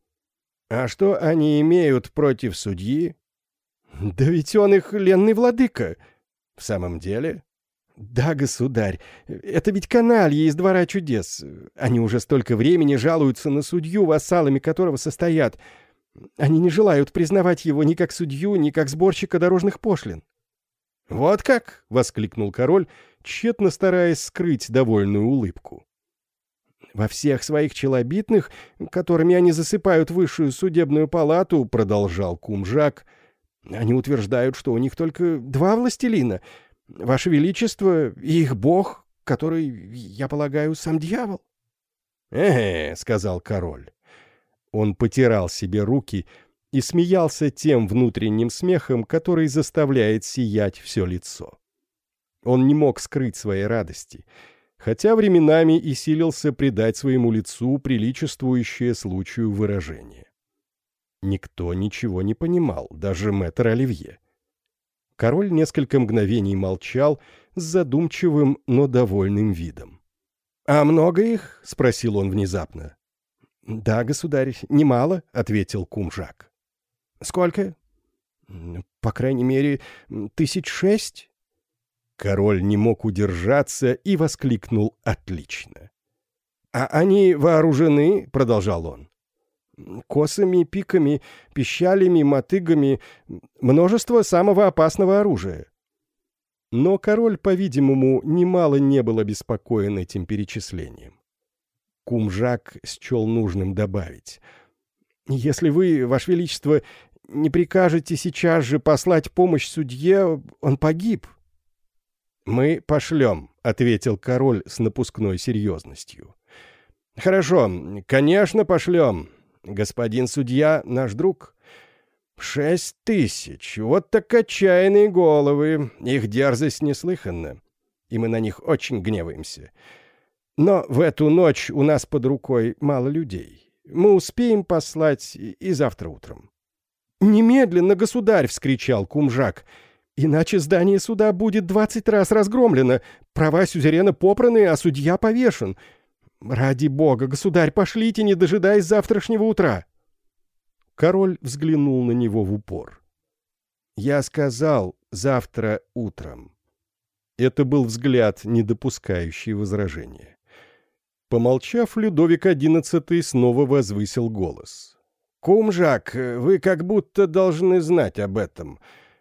«А что они имеют против судьи?» «Да ведь он их ленный владыка». «В самом деле?» «Да, государь, это ведь каналья из двора чудес. Они уже столько времени жалуются на судью, вассалами которого состоят. Они не желают признавать его ни как судью, ни как сборщика дорожных пошлин». «Вот как!» — воскликнул король, тщетно стараясь скрыть довольную улыбку. «Во всех своих челобитных, которыми они засыпают высшую судебную палату, — продолжал кумжак, — они утверждают, что у них только два властелина — Ваше Величество и их бог, который, я полагаю, сам дьявол. «Э-э», — сказал король. Он потирал себе руки и смеялся тем внутренним смехом, который заставляет сиять все лицо. Он не мог скрыть своей радости, хотя временами и силился придать своему лицу приличествующее случаю выражение. Никто ничего не понимал, даже мэтр Оливье. Король несколько мгновений молчал с задумчивым, но довольным видом. «А много их?» — спросил он внезапно. «Да, государь, немало», — ответил кумжак. «Сколько?» «По крайней мере, тысяч шесть». Король не мог удержаться и воскликнул «Отлично!» «А они вооружены?» — продолжал он. «Косами, пиками, пищалями, мотыгами, множество самого опасного оружия». Но король, по-видимому, немало не был обеспокоен этим перечислением. Кумжак счел нужным добавить. «Если вы, Ваше Величество, не прикажете сейчас же послать помощь судье, он погиб». «Мы пошлем», — ответил король с напускной серьезностью. «Хорошо, конечно, пошлем. Господин судья — наш друг». «Шесть тысяч! Вот так отчаянные головы! Их дерзость неслыханна, и мы на них очень гневаемся. Но в эту ночь у нас под рукой мало людей. Мы успеем послать и завтра утром». «Немедленно, государь!» — вскричал Кумжак. «Иначе здание суда будет двадцать раз разгромлено, права сюзерена попраны, а судья повешен. «Ради бога, государь, пошлите, не дожидаясь завтрашнего утра!» Король взглянул на него в упор. «Я сказал завтра утром». Это был взгляд, не допускающий возражения. Помолчав, Людовик XI снова возвысил голос. «Кумжак, вы как будто должны знать об этом.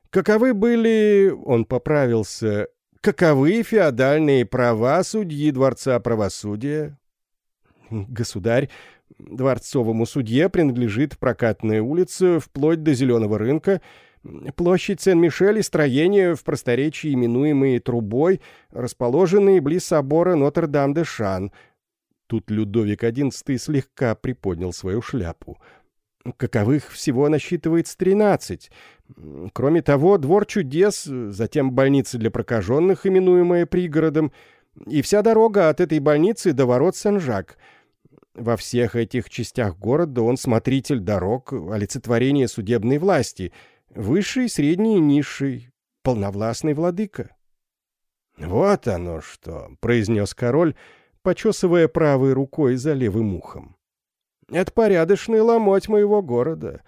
Каковы были...» — он поправился. «Каковы феодальные права судьи Дворца правосудия?» Государь, дворцовому судье принадлежит прокатная улица вплоть до Зеленого рынка, площадь Сен-Мишель и строения в просторечии, именуемые Трубой, расположенные близ собора Нотр-Дам-де-Шан. Тут Людовик XI слегка приподнял свою шляпу. Каковых всего насчитывается тринадцать. Кроме того, двор чудес, затем больница для прокаженных, именуемая пригородом, и вся дорога от этой больницы до ворот Сен-Жак — во всех этих частях города он смотритель дорог, олицетворение судебной власти, высший, средний и низший, полновластный владыка. «Вот оно что!» — произнес король, почесывая правой рукой за левым ухом. «Это порядочный ломоть моего города.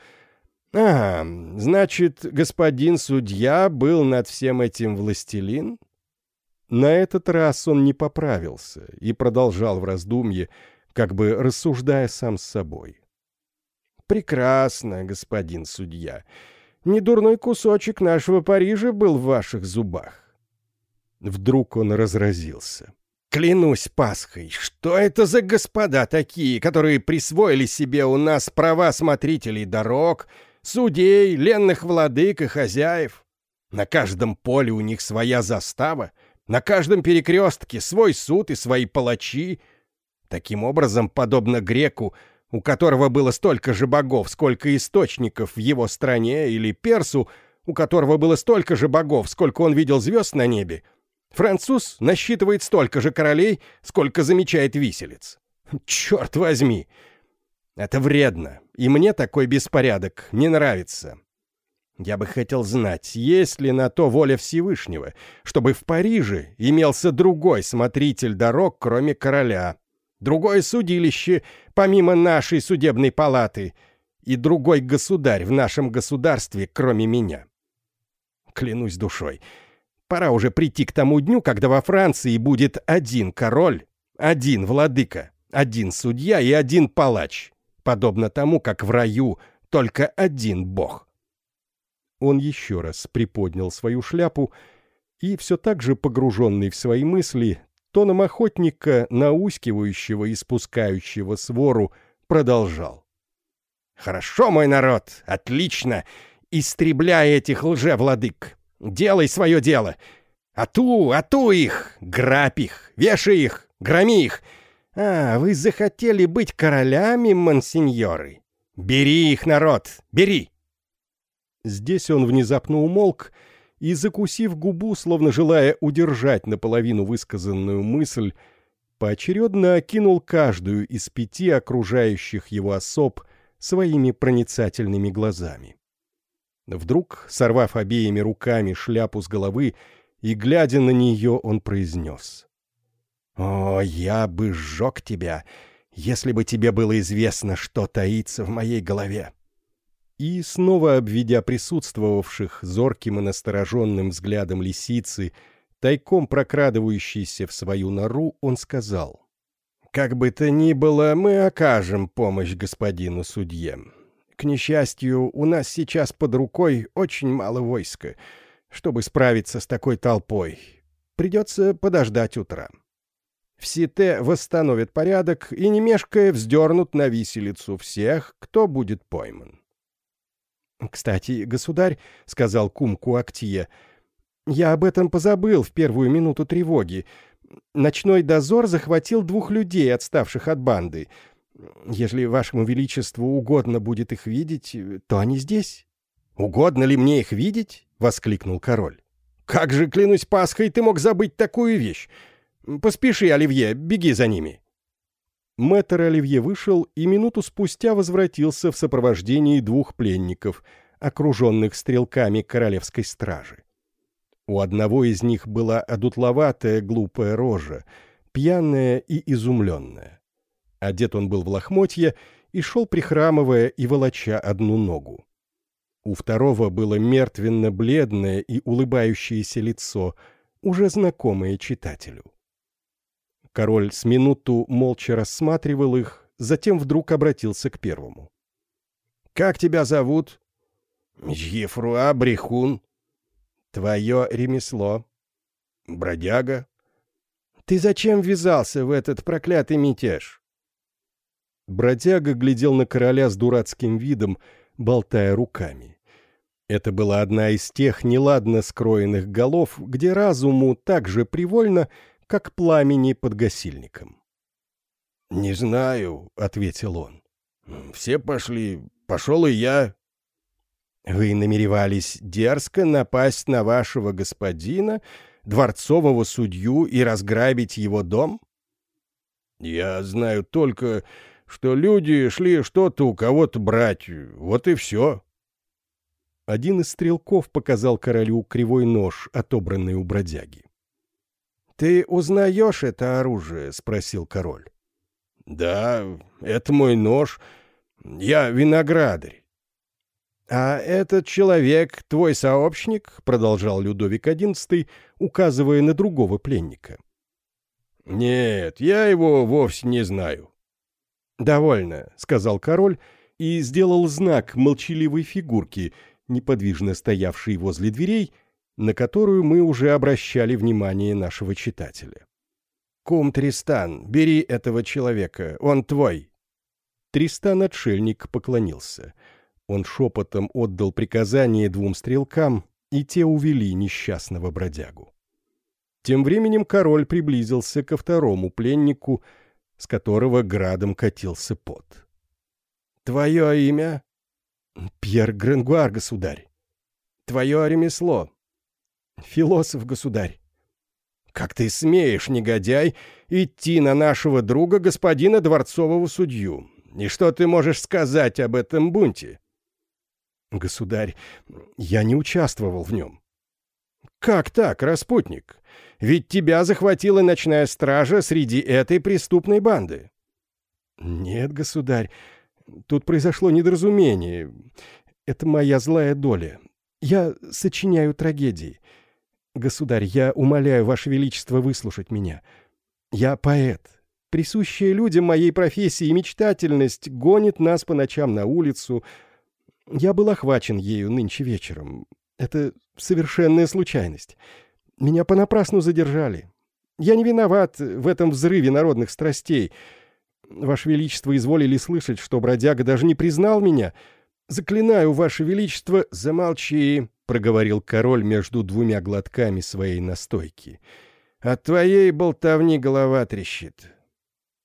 А, значит, господин судья был над всем этим властелин?» На этот раз он не поправился и продолжал в раздумье, как бы рассуждая сам с собой. «Прекрасно, господин судья. Недурной кусочек нашего Парижа был в ваших зубах». Вдруг он разразился. «Клянусь Пасхой, что это за господа такие, которые присвоили себе у нас права смотрителей дорог, судей, ленных владык и хозяев? На каждом поле у них своя застава, на каждом перекрестке свой суд и свои палачи — Таким образом, подобно греку, у которого было столько же богов, сколько источников в его стране, или персу, у которого было столько же богов, сколько он видел звезд на небе, француз насчитывает столько же королей, сколько замечает виселиц. Черт возьми! Это вредно, и мне такой беспорядок не нравится. Я бы хотел знать, есть ли на то воля Всевышнего, чтобы в Париже имелся другой смотритель дорог, кроме короля, другое судилище, помимо нашей судебной палаты, и другой государь в нашем государстве, кроме меня. Клянусь душой, пора уже прийти к тому дню, когда во Франции будет один король, один владыка, один судья и один палач, подобно тому, как в раю только один бог. Он еще раз приподнял свою шляпу и, все так же погруженный в свои мысли, тоном охотника, наускивающего и спускающего свору, продолжал. «Хорошо, мой народ, отлично! Истребляй этих лже-владык! Делай свое дело! Ату, ату их! Грабь их! Вешай их! Громи их! А, вы захотели быть королями, монсеньоры? Бери их, народ, бери!» Здесь он внезапно умолк и, закусив губу, словно желая удержать наполовину высказанную мысль, поочередно окинул каждую из пяти окружающих его особ своими проницательными глазами. Вдруг, сорвав обеими руками шляпу с головы и глядя на нее, он произнес. «О, я бы сжег тебя, если бы тебе было известно, что таится в моей голове!» И, снова обведя присутствовавших зорким и настороженным взглядом лисицы, тайком прокрадывающейся в свою нору, он сказал, «Как бы то ни было, мы окажем помощь господину судье. К несчастью, у нас сейчас под рукой очень мало войска, чтобы справиться с такой толпой. Придется подождать утра». В Сите восстановят порядок и, не мешкая, вздернут на виселицу всех, кто будет пойман. «Кстати, государь», — сказал кум Куактия, — «я об этом позабыл в первую минуту тревоги. Ночной дозор захватил двух людей, отставших от банды. Если вашему величеству угодно будет их видеть, то они здесь». «Угодно ли мне их видеть?» — воскликнул король. «Как же, клянусь Пасхой, ты мог забыть такую вещь? Поспеши, Оливье, беги за ними». Мэтр Оливье вышел и минуту спустя возвратился в сопровождении двух пленников, окруженных стрелками королевской стражи. У одного из них была одутловатая глупая рожа, пьяная и изумленная. Одет он был в лохмотье и шел прихрамывая и волоча одну ногу. У второго было мертвенно-бледное и улыбающееся лицо, уже знакомое читателю. Король с минуту молча рассматривал их, затем вдруг обратился к первому. «Как тебя зовут?» «Ефруа Брехун». «Твое ремесло?» «Бродяга». «Ты зачем ввязался в этот проклятый мятеж?» Бродяга глядел на короля с дурацким видом, болтая руками. Это была одна из тех неладно скроенных голов, где разуму так же привольно, как пламени под гасильником. «Не знаю», — ответил он. «Все пошли. Пошел и я». «Вы намеревались дерзко напасть на вашего господина, дворцового судью, и разграбить его дом?» «Я знаю только, что люди шли что-то у кого-то брать. Вот и все». Один из стрелков показал королю кривой нож, отобранный у бродяги. «Ты узнаешь это оружие?» — спросил король. «Да, это мой нож. Я виноградарь». «А этот человек твой сообщник?» — продолжал Людовик XI, указывая на другого пленника. «Нет, я его вовсе не знаю». «Довольно», — сказал король и сделал знак молчаливой фигурки, неподвижно стоявшей возле дверей, — на которую мы уже обращали внимание нашего читателя. «Кум Тристан, бери этого человека, он твой!» Тристан-отшельник поклонился. Он шепотом отдал приказание двум стрелкам, и те увели несчастного бродягу. Тем временем король приблизился ко второму пленнику, с которого градом катился пот. «Твое имя?» «Пьер Гренгуар, государь». «Твое ремесло?» Философ, государь. Как ты смеешь, негодяй, идти на нашего друга, господина дворцового судью? И что ты можешь сказать об этом бунте? Государь, я не участвовал в нем. Как так, распутник? Ведь тебя захватила ночная стража среди этой преступной банды. Нет, государь, тут произошло недоразумение. Это моя злая доля. Я сочиняю трагедии. «Государь, я умоляю, Ваше Величество, выслушать меня. Я поэт. Присущая людям моей профессии мечтательность гонит нас по ночам на улицу. Я был охвачен ею нынче вечером. Это совершенная случайность. Меня понапрасну задержали. Я не виноват в этом взрыве народных страстей. Ваше Величество изволили слышать, что бродяга даже не признал меня. Заклинаю, Ваше Величество, замолчи, проговорил король между двумя глотками своей настойки. «От твоей болтовни голова трещит».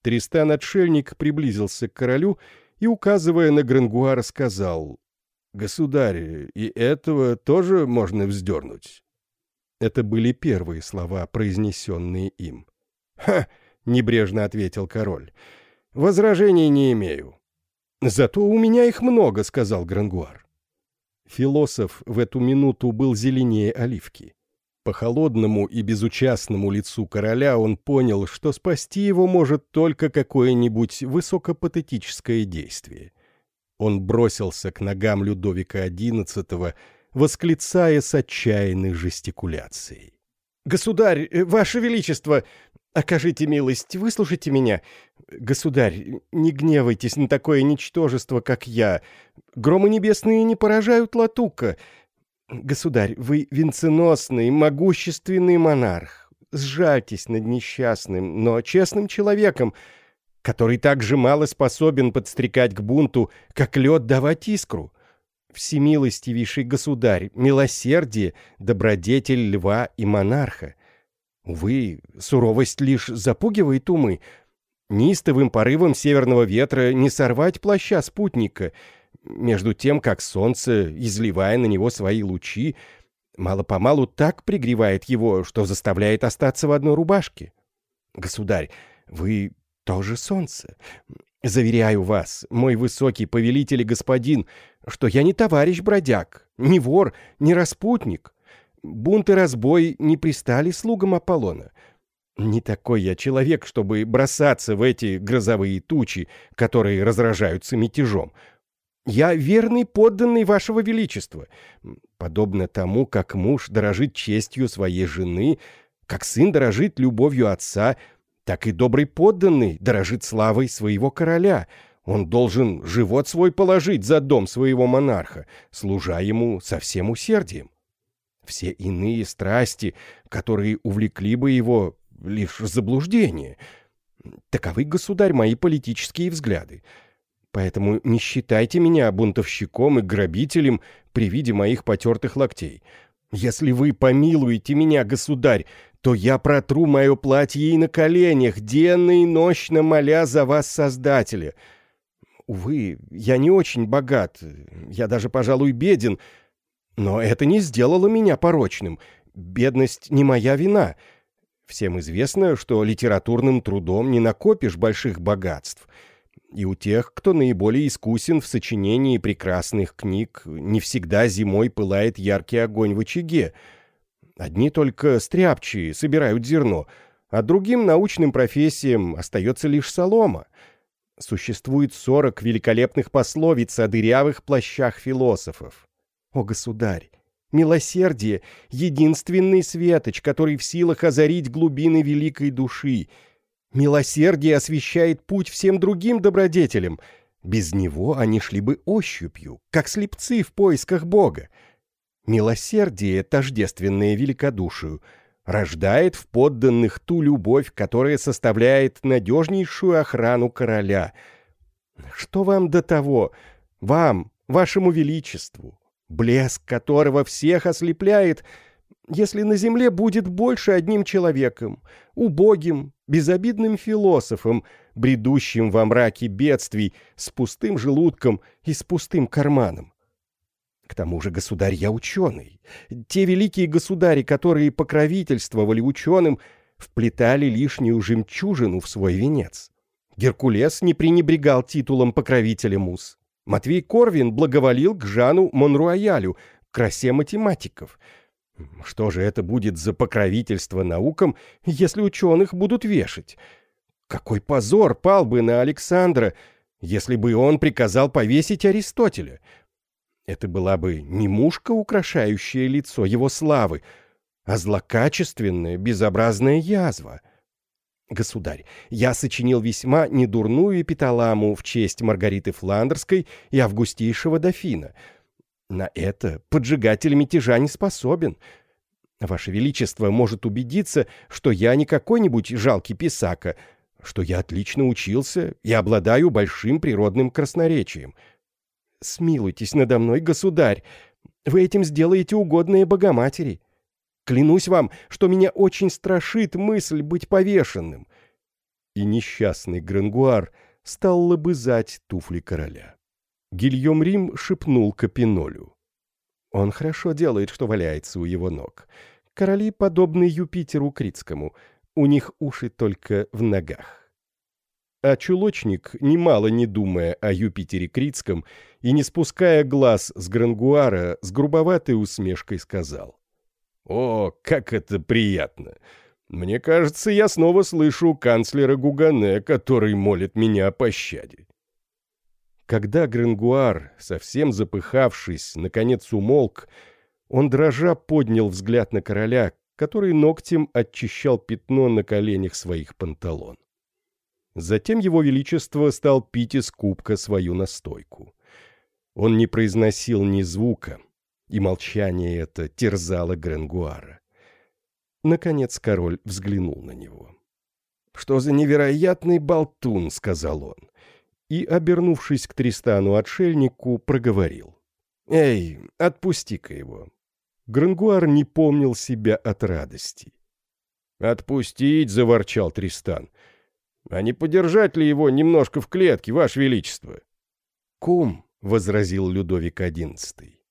Тристан-отшельник приблизился к королю и, указывая на Грангуара, сказал, «Государь, и этого тоже можно вздернуть». Это были первые слова, произнесенные им. «Ха!» — небрежно ответил король. «Возражений не имею». «Зато у меня их много», — сказал Грангуар. Философ в эту минуту был зеленее оливки. По холодному и безучастному лицу короля он понял, что спасти его может только какое-нибудь высокопатетическое действие. Он бросился к ногам Людовика XI, восклицая с отчаянной жестикуляцией. «Государь, э, ваше величество, окажите милость, выслушайте меня. Государь, не гневайтесь на такое ничтожество, как я. Громы небесные не поражают латука. Государь, вы венценосный, могущественный монарх. Сжальтесь над несчастным, но честным человеком, который так же мало способен подстрекать к бунту, как лед давать искру. Всемилостивейший государь, милосердие, добродетель льва и монарха. Увы, суровость лишь запугивает умы. Нистовым порывом северного ветра не сорвать плаща спутника — между тем, как солнце, изливая на него свои лучи, мало-помалу так пригревает его, что заставляет остаться в одной рубашке. Государь, вы тоже солнце. Заверяю вас, мой высокий повелитель и господин, что я не товарищ-бродяг, не вор, не распутник. Бунт и разбой не пристали слугам Аполлона. Не такой я человек, чтобы бросаться в эти грозовые тучи, которые разражаются мятежом. Я верный подданный вашего величества, подобно тому, как муж дорожит честью своей жены, как сын дорожит любовью отца, так и добрый подданный дорожит славой своего короля. Он должен живот свой положить за дом своего монарха, служа ему со всем усердием. Все иные страсти, которые увлекли бы его, лишь заблуждение. Таковы, государь, мои политические взгляды. Поэтому не считайте меня бунтовщиком и грабителем при виде моих потертых локтей. Если вы помилуете меня, государь, то я протру мое платье и на коленях, денно и нощно моля за вас, Создателя. Увы, я не очень богат, я даже, пожалуй, беден, но это не сделало меня порочным. Бедность не моя вина. Всем известно, что литературным трудом не накопишь больших богатств — и у тех, кто наиболее искусен в сочинении прекрасных книг, не всегда зимой пылает яркий огонь в очаге. Одни только стряпчие собирают зерно, а другим научным профессиям остается лишь солома. Существует сорок великолепных пословиц о дырявых плащах философов. О, государь! Милосердие — единственный светоч, который в силах озарить глубины великой души — Милосердие освещает путь всем другим добродетелям. Без него они шли бы ощупью, как слепцы в поисках Бога. Милосердие, тождественное великодушию, рождает в подданных ту любовь, которая составляет надежнейшую охрану короля. Что вам до того? Вам, вашему величеству, блеск которого всех ослепляет — если на земле будет больше одним человеком, убогим, безобидным философом, бредущим во мраке бедствий, с пустым желудком и с пустым карманом. К тому же, государь, я ученый. Те великие государи, которые покровительствовали ученым, вплетали лишнюю жемчужину в свой венец. Геркулес не пренебрегал титулом покровителя мус. Матвей Корвин благоволил к Жану Монруаялю, красе математиков — что же это будет за покровительство наукам, если ученых будут вешать? Какой позор пал бы на Александра, если бы он приказал повесить Аристотеля? Это была бы не мушка, украшающая лицо его славы, а злокачественная, безобразная язва. Государь, я сочинил весьма недурную эпиталаму в честь Маргариты Фландерской и августейшего дофина — на это поджигатель мятежа не способен. Ваше Величество может убедиться, что я не какой-нибудь жалкий писака, что я отлично учился и обладаю большим природным красноречием. Смилуйтесь надо мной, государь, вы этим сделаете угодное Богоматери. Клянусь вам, что меня очень страшит мысль быть повешенным. И несчастный Грангуар стал лобызать туфли короля. Гильем Рим шепнул Капинолю. «Он хорошо делает, что валяется у его ног. Короли подобны Юпитеру Критскому, у них уши только в ногах». А чулочник, немало не думая о Юпитере Критском и не спуская глаз с Грангуара, с грубоватой усмешкой сказал. О, как это приятно! Мне кажется, я снова слышу канцлера Гугане, который молит меня о пощаде. Когда Гренгуар, совсем запыхавшись, наконец умолк, он дрожа поднял взгляд на короля, который ногтем очищал пятно на коленях своих панталон. Затем его величество стал пить из кубка свою настойку. Он не произносил ни звука, и молчание это терзало Гренгуара. Наконец король взглянул на него. «Что за невероятный болтун!» — сказал он. И, обернувшись к Тристану-отшельнику, проговорил. «Эй, отпусти-ка его!» Грангуар не помнил себя от радости. «Отпустить!» — заворчал Тристан. «А не подержать ли его немножко в клетке, Ваше Величество?» «Кум!» — возразил Людовик XI.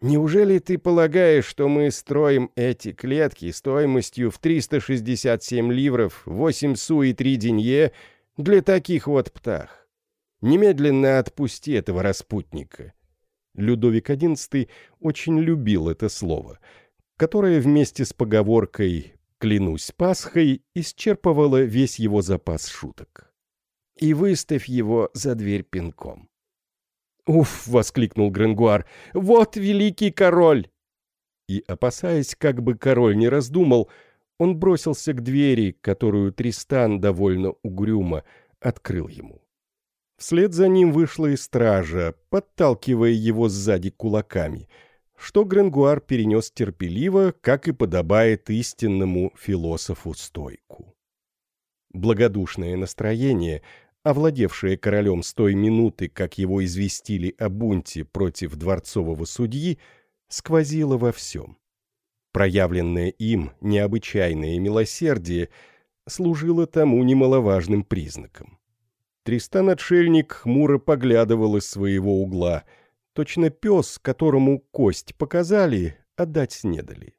«Неужели ты полагаешь, что мы строим эти клетки стоимостью в 367 ливров, 8 су и 3 денье для таких вот птах? Немедленно отпусти этого распутника. Людовик XI очень любил это слово, которое вместе с поговоркой «клянусь Пасхой» исчерпывало весь его запас шуток. «И выставь его за дверь пинком». «Уф!» — воскликнул Гренгуар. «Вот великий король!» И, опасаясь, как бы король не раздумал, он бросился к двери, которую Тристан довольно угрюмо открыл ему. Вслед за ним вышла и стража, подталкивая его сзади кулаками, что Гренгуар перенес терпеливо, как и подобает истинному философу стойку. Благодушное настроение, овладевшее королем с той минуты, как его известили о бунте против дворцового судьи, сквозило во всем. Проявленное им необычайное милосердие служило тому немаловажным признаком. Тристан-отшельник хмуро поглядывал из своего угла. Точно пес, которому кость показали, отдать не дали.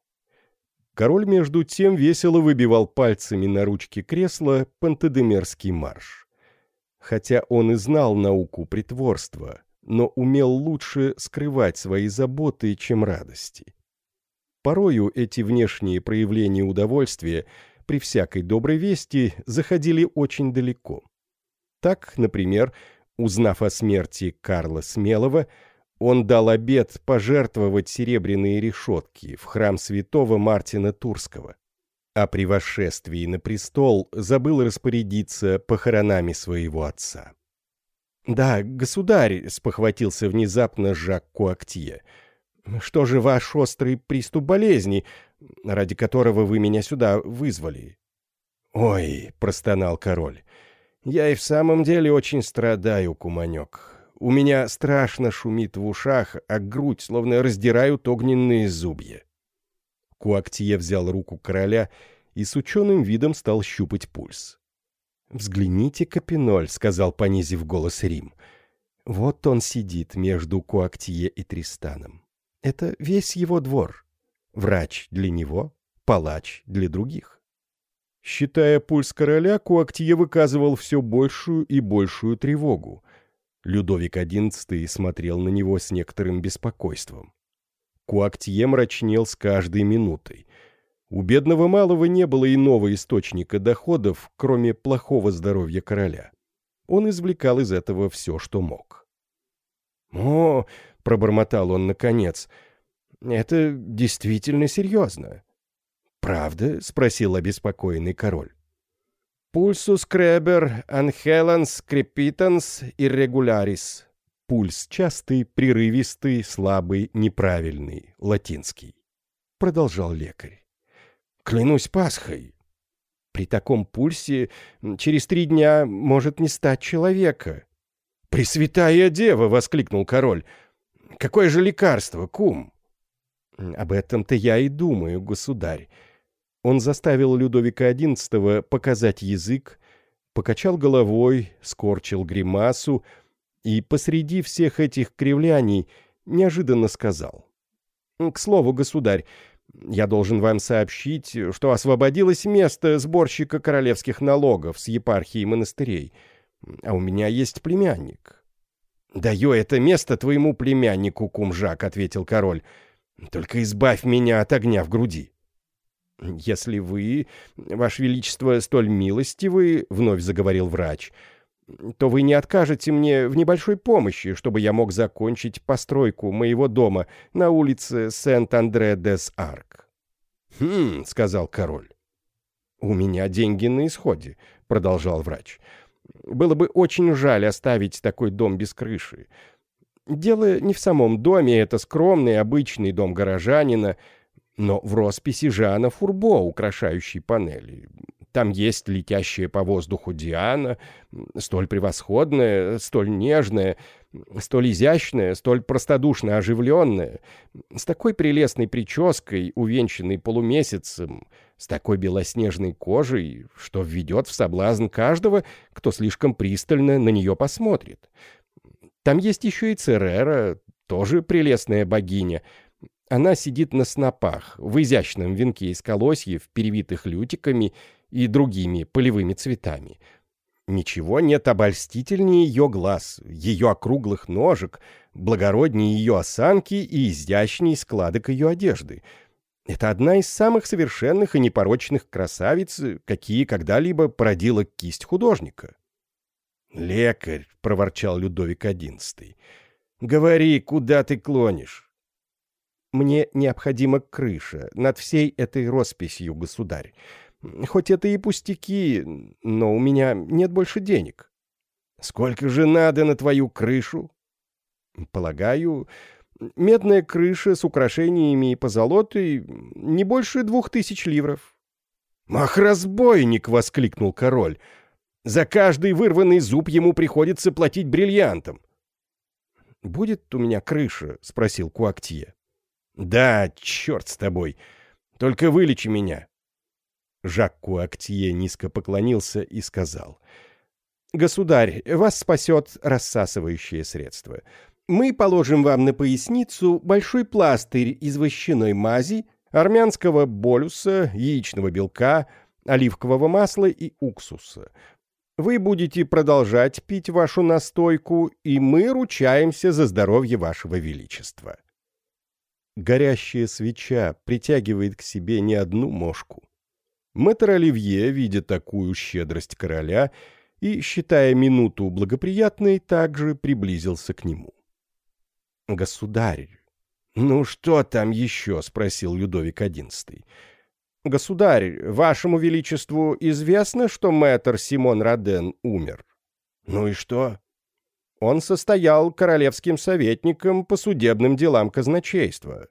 Король между тем весело выбивал пальцами на ручке кресла пантедемерский марш. Хотя он и знал науку притворства, но умел лучше скрывать свои заботы, чем радости. Порою эти внешние проявления удовольствия при всякой доброй вести заходили очень далеко. Так, например, узнав о смерти Карла Смелого, он дал обет пожертвовать серебряные решетки в храм святого Мартина Турского, а при восшествии на престол забыл распорядиться похоронами своего отца. «Да, государь», — спохватился внезапно Жак Куактье, — «что же ваш острый приступ болезни, ради которого вы меня сюда вызвали?» «Ой», — простонал король, я и в самом деле очень страдаю, куманек. У меня страшно шумит в ушах, а грудь словно раздирают огненные зубья. Куактье взял руку короля и с ученым видом стал щупать пульс. «Взгляните, Капиноль», — сказал, понизив голос Рим. «Вот он сидит между Куактье и Тристаном. Это весь его двор. Врач для него, палач для других. Считая пульс короля, Куактье выказывал все большую и большую тревогу. Людовик XI смотрел на него с некоторым беспокойством. Куактье мрачнел с каждой минутой. У бедного малого не было иного источника доходов, кроме плохого здоровья короля. Он извлекал из этого все, что мог. «О!» — пробормотал он наконец. «Это действительно серьезно. «Правда?» — спросил обеспокоенный король. «Пульсус кребер анхеланс крепитанс иррегулярис». Пульс частый, прерывистый, слабый, неправильный, латинский. Продолжал лекарь. «Клянусь Пасхой, при таком пульсе через три дня может не стать человека». «Пресвятая дева!» — воскликнул король. «Какое же лекарство, кум?» «Об этом-то я и думаю, государь. Он заставил Людовика XI показать язык, покачал головой, скорчил гримасу и посреди всех этих кривляний неожиданно сказал. «К слову, государь, я должен вам сообщить, что освободилось место сборщика королевских налогов с епархии монастырей, а у меня есть племянник». «Даю это место твоему племяннику, кумжак», — ответил король. «Только избавь меня от огня в груди». «Если вы, Ваше Величество, столь милостивы, — вновь заговорил врач, — то вы не откажете мне в небольшой помощи, чтобы я мог закончить постройку моего дома на улице Сент-Андре-дес-Арк». «Хм», — сказал король. «У меня деньги на исходе», — продолжал врач. «Было бы очень жаль оставить такой дом без крыши. Дело не в самом доме, это скромный обычный дом горожанина — но в росписи Жана Фурбо, украшающей панели. Там есть летящая по воздуху Диана, столь превосходная, столь нежная, столь изящная, столь простодушно оживленная, с такой прелестной прической, увенчанной полумесяцем, с такой белоснежной кожей, что введет в соблазн каждого, кто слишком пристально на нее посмотрит. Там есть еще и Церера, тоже прелестная богиня — она сидит на снопах, в изящном венке из колосьев, перевитых лютиками и другими полевыми цветами. Ничего нет обольстительнее ее глаз, ее округлых ножек, благороднее ее осанки и изящней складок ее одежды. Это одна из самых совершенных и непорочных красавиц, какие когда-либо породила кисть художника. «Лекарь», — проворчал Людовик XI, — «говори, куда ты клонишь?» Мне необходима крыша над всей этой росписью, государь. Хоть это и пустяки, но у меня нет больше денег. Сколько же надо на твою крышу? Полагаю, медная крыша с украшениями и позолотой не больше двух тысяч ливров. «Ах, разбойник!» — воскликнул король. «За каждый вырванный зуб ему приходится платить бриллиантом». «Будет у меня крыша?» — спросил Куактье. «Да, черт с тобой! Только вылечи меня!» Жак Куактье низко поклонился и сказал. «Государь, вас спасет рассасывающее средство. Мы положим вам на поясницу большой пластырь из вощаной мази, армянского болюса, яичного белка, оливкового масла и уксуса. Вы будете продолжать пить вашу настойку, и мы ручаемся за здоровье вашего величества». Горящая свеча притягивает к себе не одну мошку. Мэтр Оливье, видя такую щедрость короля и, считая минуту благоприятной, также приблизился к нему. «Государь!» «Ну что там еще?» — спросил Людовик XI. «Государь, вашему величеству известно, что мэтр Симон Роден умер?» «Ну и что?» Он состоял королевским советником по судебным делам казначейства.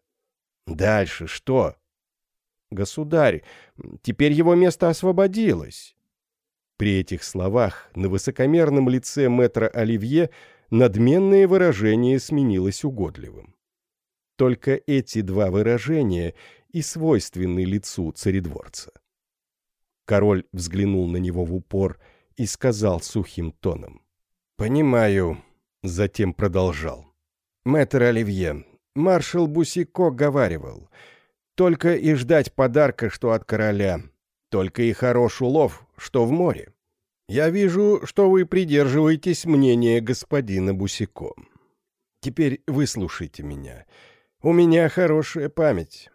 Дальше что? Государь, теперь его место освободилось. При этих словах на высокомерном лице мэтра Оливье надменное выражение сменилось угодливым. Только эти два выражения и свойственны лицу царедворца. Король взглянул на него в упор и сказал сухим тоном. «Понимаю», — затем продолжал. «Мэтр Оливье, маршал Бусико говаривал, «Только и ждать подарка, что от короля, только и хорош улов, что в море. Я вижу, что вы придерживаетесь мнения господина Бусико. Теперь выслушайте меня. У меня хорошая память.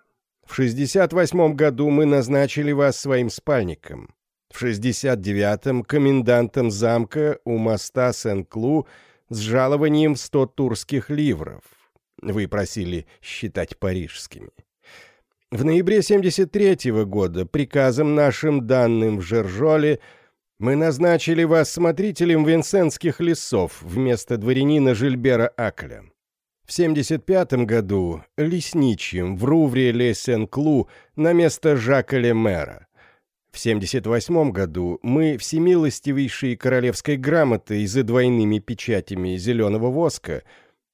В 68 году мы назначили вас своим спальником. В 69-м комендантом замка у моста Сен-Клу с жалованием в 100 турских ливров. Вы просили считать парижскими. В ноябре 73-го года приказом нашим данным в Жержоле мы назначили вас смотрителем винсентских лесов вместо дворянина Жильбера Акля. В 75 году лесничим в Рувре-ле-Сен-Клу на место Жака Ле-Мэра. В 78 году мы всемилостивейшей королевской грамотой за двойными печатями зеленого воска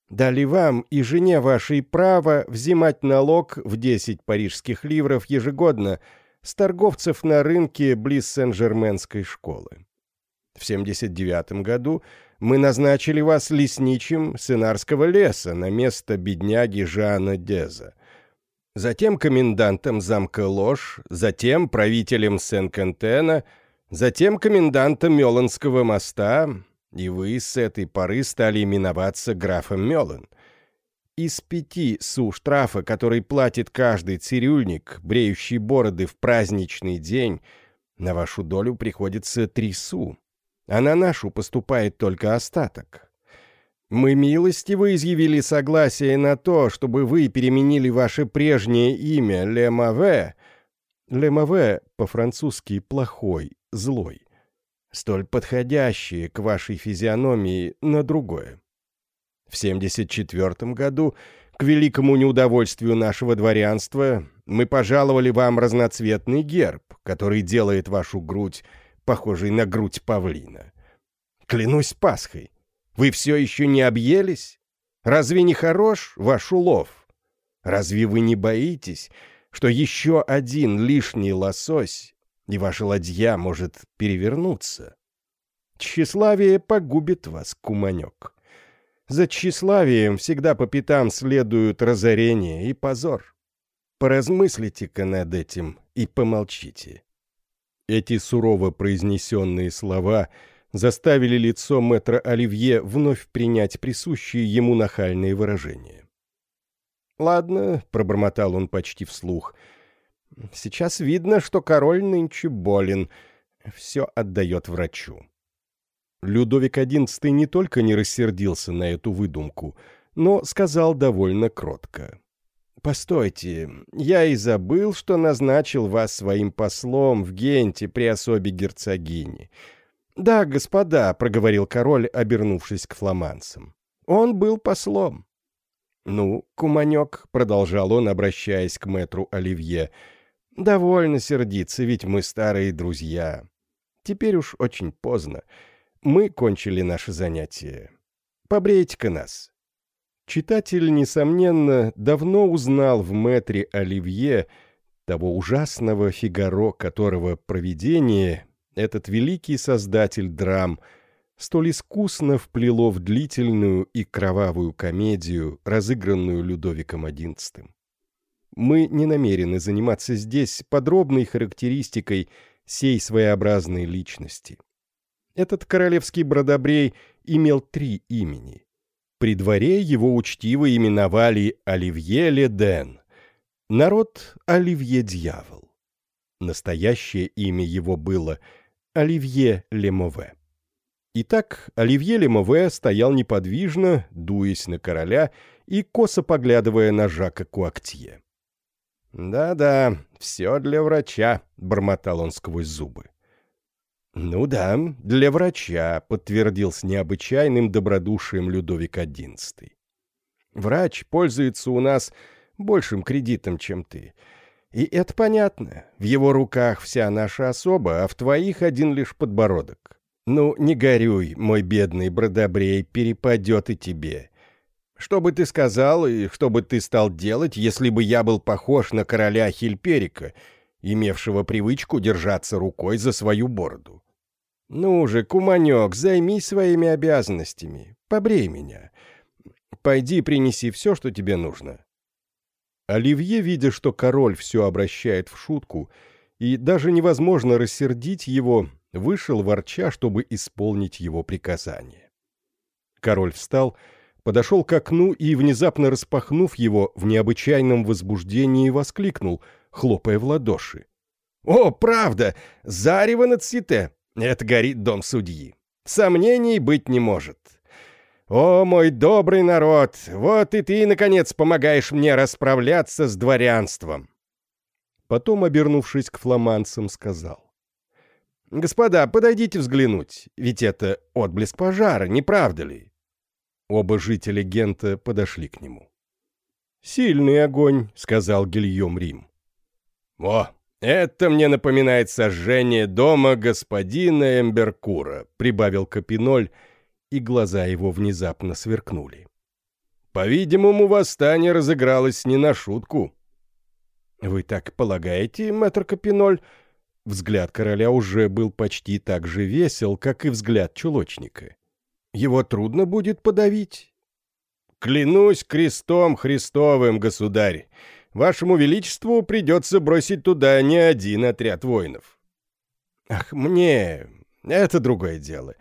дали вам и жене вашей право взимать налог в 10 парижских ливров ежегодно с торговцев на рынке близ Сен-Жерменской школы. В 79 году мы назначили вас лесничим Сынарского леса на место бедняги Жана Деза затем комендантом замка Ложь, затем правителем Сен-Кентена, затем комендантом Меланского моста, и вы с этой поры стали именоваться графом Мелан. Из пяти су штрафа, который платит каждый цирюльник, бреющий бороды в праздничный день, на вашу долю приходится три су, а на нашу поступает только остаток. Мы милостиво изъявили согласие на то, чтобы вы переменили ваше прежнее имя Ле Маве. Ле Маве по-французски «плохой», «злой», столь подходящее к вашей физиономии на другое. В 74 году, к великому неудовольствию нашего дворянства, мы пожаловали вам разноцветный герб, который делает вашу грудь похожей на грудь павлина. Клянусь Пасхой, вы все еще не объелись? Разве не хорош ваш улов? Разве вы не боитесь, что еще один лишний лосось, и ваша ладья может перевернуться? Тщеславие погубит вас, куманек. За тщеславием всегда по пятам следуют разорение и позор. Поразмыслите-ка над этим и помолчите». Эти сурово произнесенные слова заставили лицо мэтра Оливье вновь принять присущие ему нахальные выражения. «Ладно», — пробормотал он почти вслух, — «сейчас видно, что король нынче болен, все отдает врачу». Людовик XI не только не рассердился на эту выдумку, но сказал довольно кротко. «Постойте, я и забыл, что назначил вас своим послом в Генте при особе герцогини». «Да, господа», — проговорил король, обернувшись к фламанцам. «Он был послом». «Ну, куманек», — продолжал он, обращаясь к мэтру Оливье, — «довольно сердиться, ведь мы старые друзья. Теперь уж очень поздно. Мы кончили наше занятие. Побрейте-ка нас». Читатель, несомненно, давно узнал в мэтре Оливье того ужасного Фигаро, которого провидение, этот великий создатель драм, столь искусно вплело в длительную и кровавую комедию, разыгранную Людовиком XI. Мы не намерены заниматься здесь подробной характеристикой сей своеобразной личности. Этот королевский бродобрей имел три имени. При дворе его учтиво именовали Оливье Леден, народ Оливье Дьявол. Настоящее имя его было Оливье Лемове. Итак, Оливье Лемове стоял неподвижно, дуясь на короля и косо поглядывая на Жака Куактье. «Да-да, все для врача», — бормотал он сквозь зубы. «Ну да, для врача», — подтвердил с необычайным добродушием Людовик XI. «Врач пользуется у нас большим кредитом, чем ты. И это понятно. В его руках вся наша особа, а в твоих один лишь подбородок. Ну, не горюй, мой бедный бродобрей, перепадет и тебе. Что бы ты сказал и что бы ты стал делать, если бы я был похож на короля Хильперика, имевшего привычку держаться рукой за свою бороду? Ну же, куманек, займись своими обязанностями, побрей меня. Пойди принеси все, что тебе нужно. Оливье, видя, что король все обращает в шутку, и даже невозможно рассердить его, вышел ворча, чтобы исполнить его приказание. Король встал, подошел к окну и, внезапно распахнув его, в необычайном возбуждении воскликнул, хлопая в ладоши. «О, правда! Зарево над Сите! Это горит дом судьи! Сомнений быть не может!» «О, мой добрый народ, вот и ты, наконец, помогаешь мне расправляться с дворянством!» Потом, обернувшись к фламандцам, сказал. «Господа, подойдите взглянуть, ведь это отблеск пожара, не правда ли?» Оба жителя Гента подошли к нему. «Сильный огонь», — сказал Гильем Рим. «О, это мне напоминает сожжение дома господина Эмберкура», — прибавил Капиноль, — и глаза его внезапно сверкнули. «По-видимому, восстание разыгралось не на шутку». «Вы так полагаете, мэтр Капиноль?» Взгляд короля уже был почти так же весел, как и взгляд чулочника. «Его трудно будет подавить». «Клянусь крестом Христовым, государь, вашему величеству придется бросить туда не один отряд воинов». «Ах, мне... это другое дело.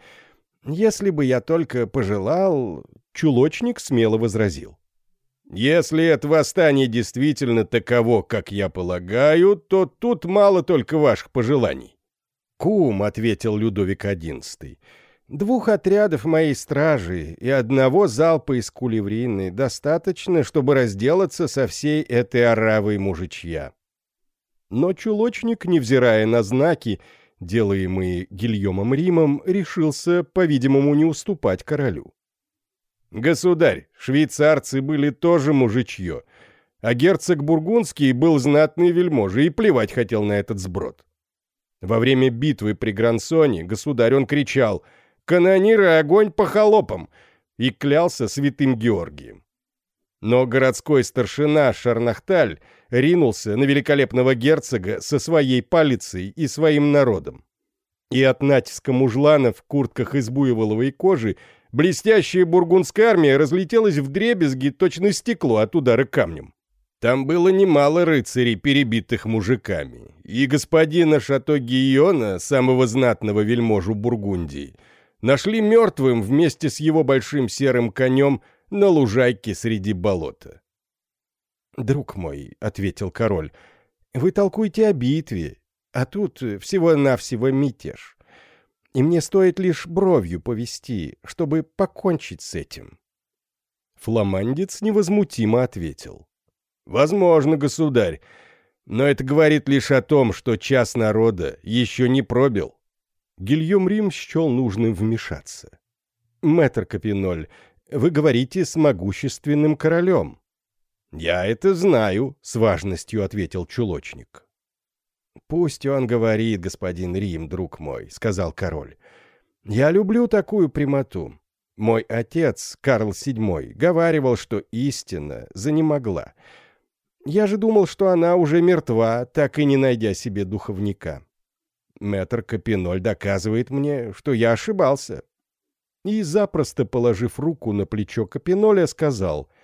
Если бы я только пожелал, чулочник смело возразил. Если это восстание действительно таково, как я полагаю, то тут мало только ваших пожеланий. «Кум», — ответил Людовик XI, — «двух отрядов моей стражи и одного залпа из кулеврины достаточно, чтобы разделаться со всей этой оравой мужичья». Но чулочник, невзирая на знаки, делаемые Гильомом Римом, решился, по-видимому, не уступать королю. Государь, швейцарцы были тоже мужичье, а герцог Бургундский был знатный вельможа и плевать хотел на этот сброд. Во время битвы при Грансоне государь он кричал «Канониры, огонь по холопам!» и клялся святым Георгием. Но городской старшина Шарнахталь ринулся на великолепного герцога со своей палицей и своим народом. И от натиска мужланов в куртках из буйволовой кожи блестящая бургундская армия разлетелась в дребезги, точно стекло от удара камнем. Там было немало рыцарей, перебитых мужиками, и господина Шато Гийона, самого знатного вельможу Бургундии, нашли мертвым вместе с его большим серым конем на лужайке среди болота. «Друг мой», — ответил король, — «вы толкуете о битве, а тут всего-навсего мятеж и мне стоит лишь бровью повести, чтобы покончить с этим». Фламандец невозмутимо ответил. «Возможно, государь, но это говорит лишь о том, что час народа еще не пробил». Гильем Рим счел нужным вмешаться. «Мэтр Капиноль, вы говорите с могущественным королем». «Я это знаю», — с важностью ответил чулочник. «Пусть он говорит, господин Рим, друг мой», — сказал король. «Я люблю такую прямоту. Мой отец, Карл VII, говаривал, что истина занемогла. Я же думал, что она уже мертва, так и не найдя себе духовника. Мэтр Капиноль доказывает мне, что я ошибался». И, запросто положив руку на плечо Капиноля, сказал —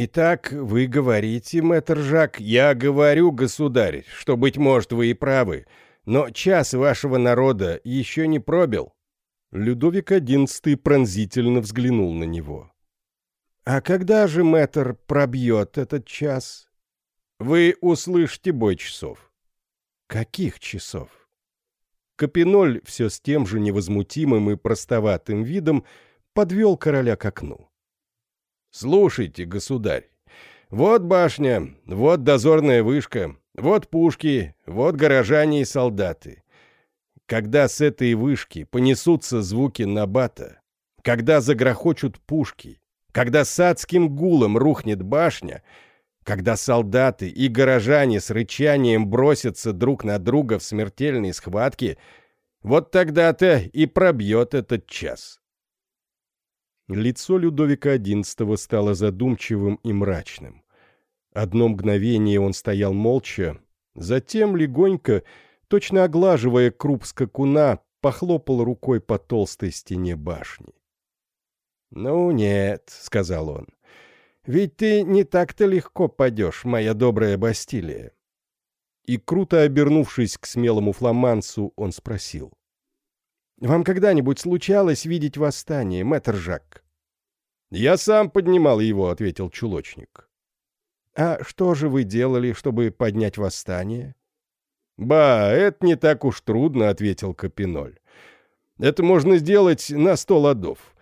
«Итак, вы говорите, мэтр Жак, я говорю, государь, что, быть может, вы и правы, но час вашего народа еще не пробил». Людовик XI пронзительно взглянул на него. «А когда же мэтр пробьет этот час?» «Вы услышите бой часов». «Каких часов?» Капиноль все с тем же невозмутимым и простоватым видом подвел короля к окну. Слушайте, государь, вот башня, вот дозорная вышка, вот пушки, вот горожане и солдаты. Когда с этой вышки понесутся звуки набата, когда загрохочут пушки, когда с адским гулом рухнет башня, когда солдаты и горожане с рычанием бросятся друг на друга в смертельной схватке, вот тогда-то и пробьет этот час. Лицо Людовика XI стало задумчивым и мрачным. Одно мгновение он стоял молча, затем легонько, точно оглаживая круп скакуна, похлопал рукой по толстой стене башни. «Ну нет», — сказал он, — «ведь ты не так-то легко падешь, моя добрая Бастилия». И, круто обернувшись к смелому фламанцу, он спросил. Вам когда-нибудь случалось видеть восстание, мэтр Жак?» «Я сам поднимал его», — ответил чулочник. «А что же вы делали, чтобы поднять восстание?» «Ба, это не так уж трудно», — ответил Капиноль. «Это можно сделать на сто ладов.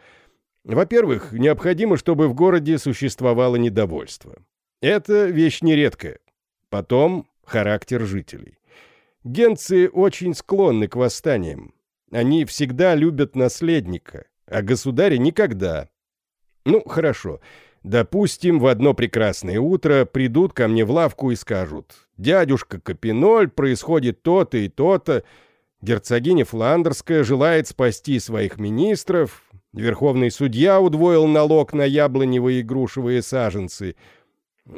Во-первых, необходимо, чтобы в городе существовало недовольство. Это вещь нередкая. Потом характер жителей. Генцы очень склонны к восстаниям. Они всегда любят наследника, а государя никогда. Ну, хорошо. Допустим, в одно прекрасное утро придут ко мне в лавку и скажут, «Дядюшка Капиноль, происходит то-то и то-то, герцогиня Фландерская желает спасти своих министров, верховный судья удвоил налог на яблоневые и грушевые саженцы»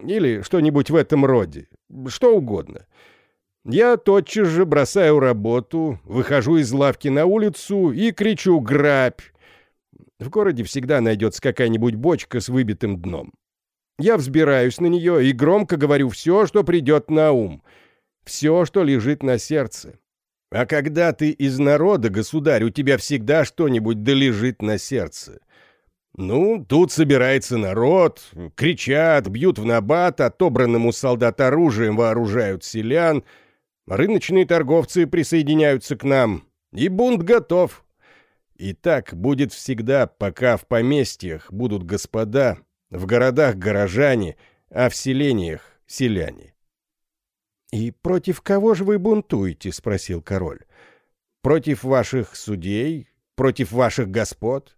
или что-нибудь в этом роде, что угодно. Я тотчас же бросаю работу, выхожу из лавки на улицу и кричу «Грабь!». В городе всегда найдется какая-нибудь бочка с выбитым дном. Я взбираюсь на нее и громко говорю все, что придет на ум, все, что лежит на сердце. А когда ты из народа, государь, у тебя всегда что-нибудь долежит на сердце. Ну, тут собирается народ, кричат, бьют в набат, отобранным у солдат оружием вооружают селян, рыночные торговцы присоединяются к нам, и бунт готов. И так будет всегда, пока в поместьях будут господа, в городах горожане, а в селениях селяне. «И против кого же вы бунтуете?» — спросил король. «Против ваших судей? Против ваших господ?»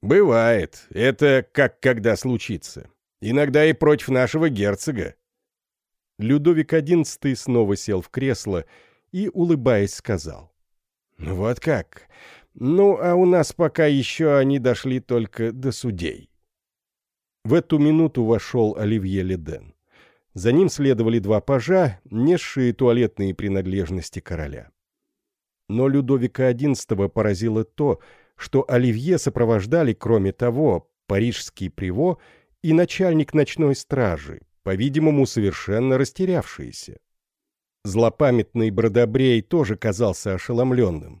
«Бывает. Это как когда случится. Иногда и против нашего герцога». Людовик XI снова сел в кресло и, улыбаясь, сказал. «Вот как? Ну, а у нас пока еще они дошли только до судей». В эту минуту вошел Оливье Леден. За ним следовали два пажа, несшие туалетные принадлежности короля. Но Людовика XI поразило то, что Оливье сопровождали, кроме того, парижский приво и начальник ночной стражи, по-видимому, совершенно растерявшиеся. Злопамятный Бродобрей тоже казался ошеломленным,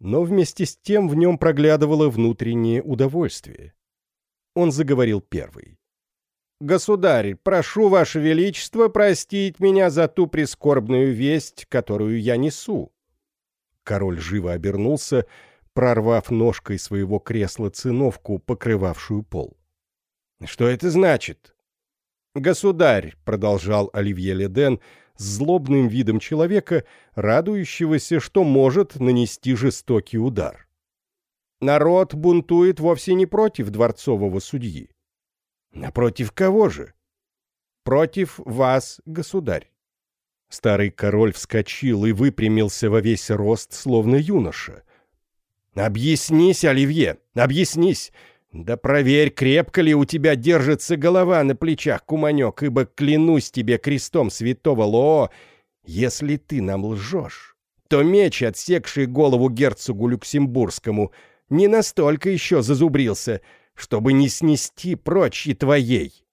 но вместе с тем в нем проглядывало внутреннее удовольствие. Он заговорил первый. «Государь, прошу Ваше Величество простить меня за ту прискорбную весть, которую я несу». Король живо обернулся, прорвав ножкой своего кресла циновку, покрывавшую пол. «Что это значит?» «Государь», — продолжал Оливье Леден, с злобным видом человека, радующегося, что может нанести жестокий удар. «Народ бунтует вовсе не против дворцового судьи. Напротив кого же? Против вас, государь. Старый король вскочил и выпрямился во весь рост, словно юноша. «Объяснись, Оливье, объяснись! Да проверь, крепко ли у тебя держится голова на плечах, куманек, ибо клянусь тебе крестом святого Лоо, если ты нам лжешь, то меч, отсекший голову герцогу Люксембургскому, не настолько еще зазубрился, чтобы не снести прочь и твоей.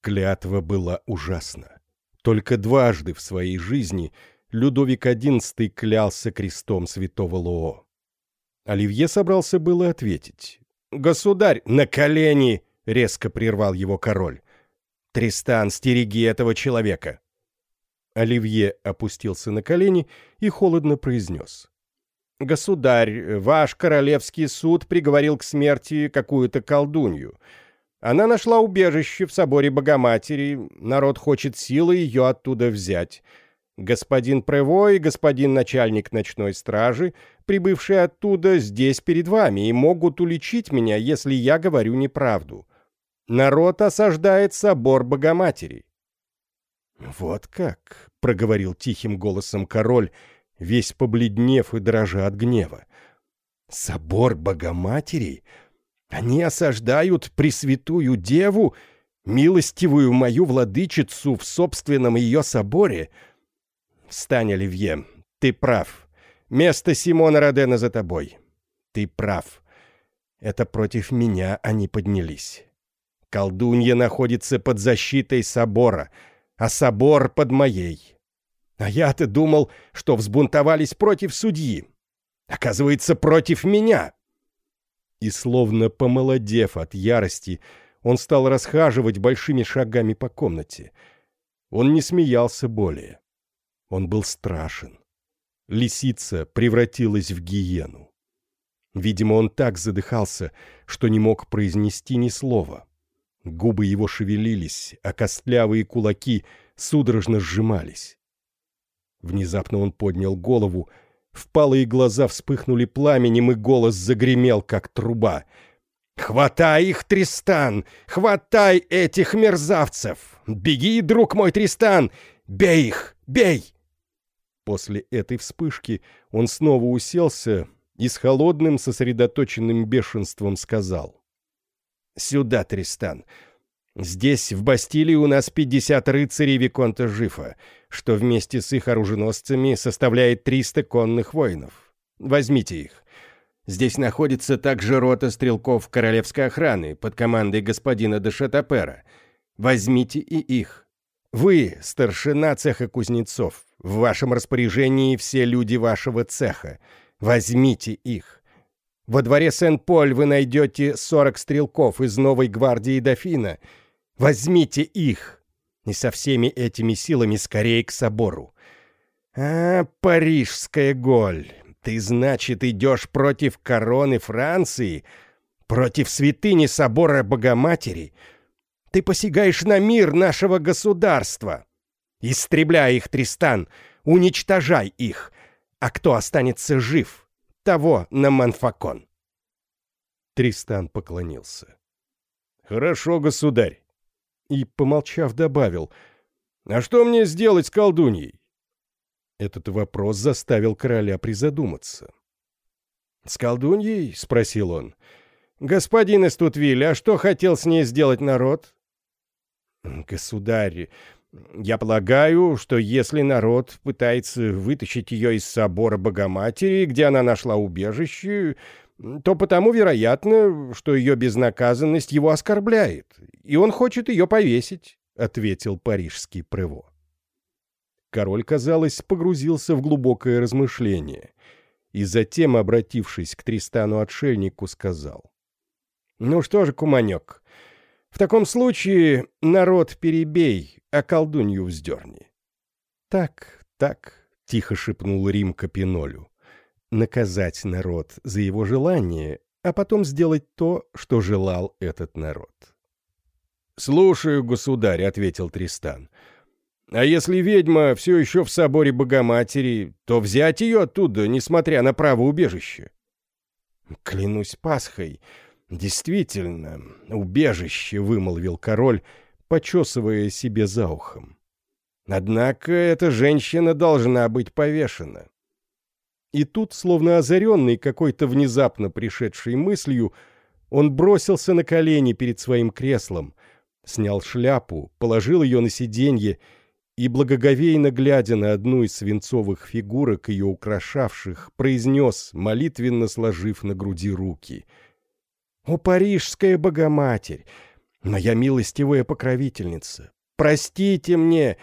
Клятва была ужасна. Только дважды в своей жизни Людовик XI клялся крестом святого Лоо. Оливье собрался было ответить. «Государь, на колени!» — резко прервал его король. «Тристан, стереги этого человека!» Оливье опустился на колени и холодно произнес. «Государь, ваш королевский суд приговорил к смерти какую-то колдунью. Она нашла убежище в соборе Богоматери, народ хочет силой ее оттуда взять. Господин Прево и господин начальник ночной стражи, прибывшие оттуда, здесь перед вами и могут уличить меня, если я говорю неправду. Народ осаждает собор Богоматери». «Вот как», — проговорил тихим голосом король, — весь побледнев и дрожа от гнева. «Собор Богоматери? Они осаждают Пресвятую Деву, милостивую мою владычицу в собственном ее соборе? Встань, Оливье, ты прав. Место Симона Родена за тобой. Ты прав. Это против меня они поднялись. Колдунья находится под защитой собора, а собор под моей. А я-то думал, что взбунтовались против судьи. Оказывается, против меня. И словно помолодев от ярости, он стал расхаживать большими шагами по комнате. Он не смеялся более. Он был страшен. Лисица превратилась в гиену. Видимо, он так задыхался, что не мог произнести ни слова. Губы его шевелились, а костлявые кулаки судорожно сжимались. Внезапно он поднял голову, впалые глаза вспыхнули пламенем, и голос загремел, как труба. «Хватай их, Тристан! Хватай этих мерзавцев! Беги, друг мой Тристан! Бей их! Бей!» После этой вспышки он снова уселся и с холодным сосредоточенным бешенством сказал. «Сюда, Тристан! Здесь, в Бастилии, у нас пятьдесят рыцарей Виконта Жифа, что вместе с их оруженосцами составляет триста конных воинов. Возьмите их. Здесь находится также рота стрелков королевской охраны под командой господина де. Возьмите и их. Вы, старшина цеха кузнецов, в вашем распоряжении все люди вашего цеха. Возьмите их. Во дворе Сен-Поль вы найдете 40 стрелков из новой гвардии дофина. Возьмите их и со всеми этими силами скорее к собору. А, парижская голь, ты, значит, идешь против короны Франции, против святыни собора Богоматери. Ты посягаешь на мир нашего государства. Истребляй их, Тристан, уничтожай их. А кто останется жив, того на Манфакон. Тристан поклонился. «Хорошо, государь!» И, помолчав, добавил, «А что мне сделать с колдуньей?» Этот вопрос заставил короля призадуматься. «С колдуньей?» — спросил он. «Господин Эстутвиль, а что хотел с ней сделать народ?» «Государь, я полагаю, что если народ пытается вытащить ее из собора Богоматери, где она нашла убежище, то потому вероятно, что ее безнаказанность его оскорбляет, и он хочет ее повесить», — ответил парижский Прево. Король, казалось, погрузился в глубокое размышление и затем, обратившись к Тристану-отшельнику, сказал. «Ну что же, куманек, в таком случае народ перебей, а колдунью вздерни». «Так, так», — тихо шепнул Рим Капинолю. «Наказать народ за его желание, а потом сделать то, что желал этот народ». «Слушаю, государь», — ответил Тристан. А если ведьма все еще в соборе Богоматери, то взять ее оттуда, несмотря на право убежища. Клянусь Пасхой, действительно, убежище, вымолвил король, почесывая себе за ухом. Однако эта женщина должна быть повешена. И тут, словно озаренный какой-то внезапно пришедшей мыслью, он бросился на колени перед своим креслом, снял шляпу, положил ее на сиденье и, благоговейно глядя на одну из свинцовых фигурок, ее украшавших, произнес, молитвенно сложив на груди руки. «О, Парижская Богоматерь! Моя милостивая покровительница! Простите мне!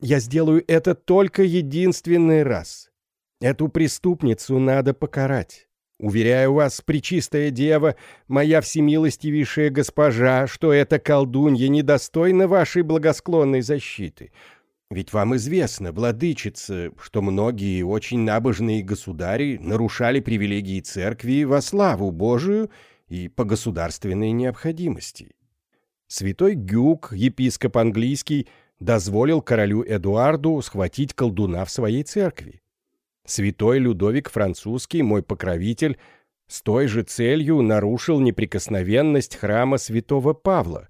Я сделаю это только единственный раз. Эту преступницу надо покарать. Уверяю вас, причистая дева, моя всемилостивейшая госпожа, что эта колдунья недостойна вашей благосклонной защиты. Ведь вам известно, владычица, что многие очень набожные государи нарушали привилегии церкви во славу Божию и по государственной необходимости. Святой Гюк, епископ английский, дозволил королю Эдуарду схватить колдуна в своей церкви. Святой Людовик Французский, мой покровитель, с той же целью нарушил неприкосновенность храма святого Павла,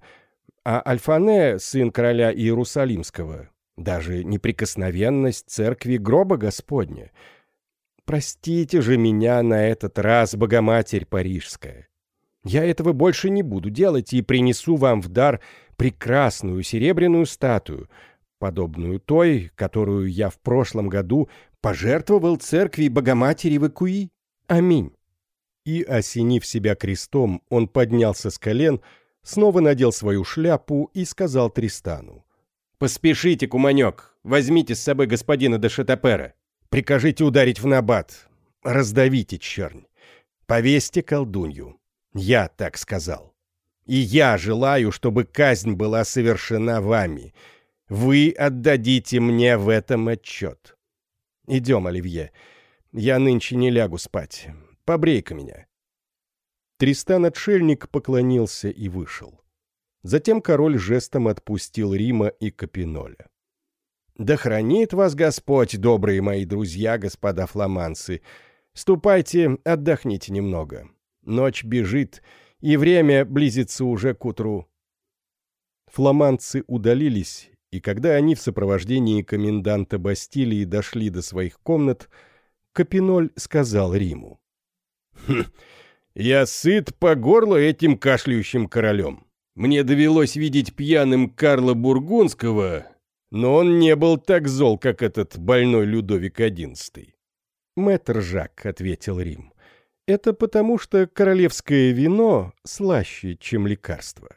а Альфане, сын короля Иерусалимского, даже неприкосновенность церкви гроба Господня. Простите же меня на этот раз, Богоматерь Парижская. Я этого больше не буду делать и принесу вам в дар прекрасную серебряную статую, подобную той, которую я в прошлом году пожертвовал церкви Богоматери в Икуи. Аминь». И, осенив себя крестом, он поднялся с колен, снова надел свою шляпу и сказал Тристану. «Поспешите, куманек, возьмите с собой господина де Шатапера. Прикажите ударить в набат. Раздавите чернь. Повесьте колдунью. Я так сказал. И я желаю, чтобы казнь была совершена вами. Вы отдадите мне в этом отчет. Идем, Оливье. Я нынче не лягу спать. Побрей-ка меня». Тристан-отшельник поклонился и вышел. Затем король жестом отпустил Рима и Капиноля. «Да хранит вас Господь, добрые мои друзья, господа фламанцы! Ступайте, отдохните немного. Ночь бежит, и время близится уже к утру». Фламанцы удалились, и когда они в сопровождении коменданта Бастилии дошли до своих комнат, Капиноль сказал Риму. «Хм, я сыт по горло этим кашляющим королем. Мне довелось видеть пьяным Карла Бургундского, но он не был так зол, как этот больной Людовик XI». «Мэтр Жак», — ответил Рим, — «это потому, что королевское вино слаще, чем лекарство».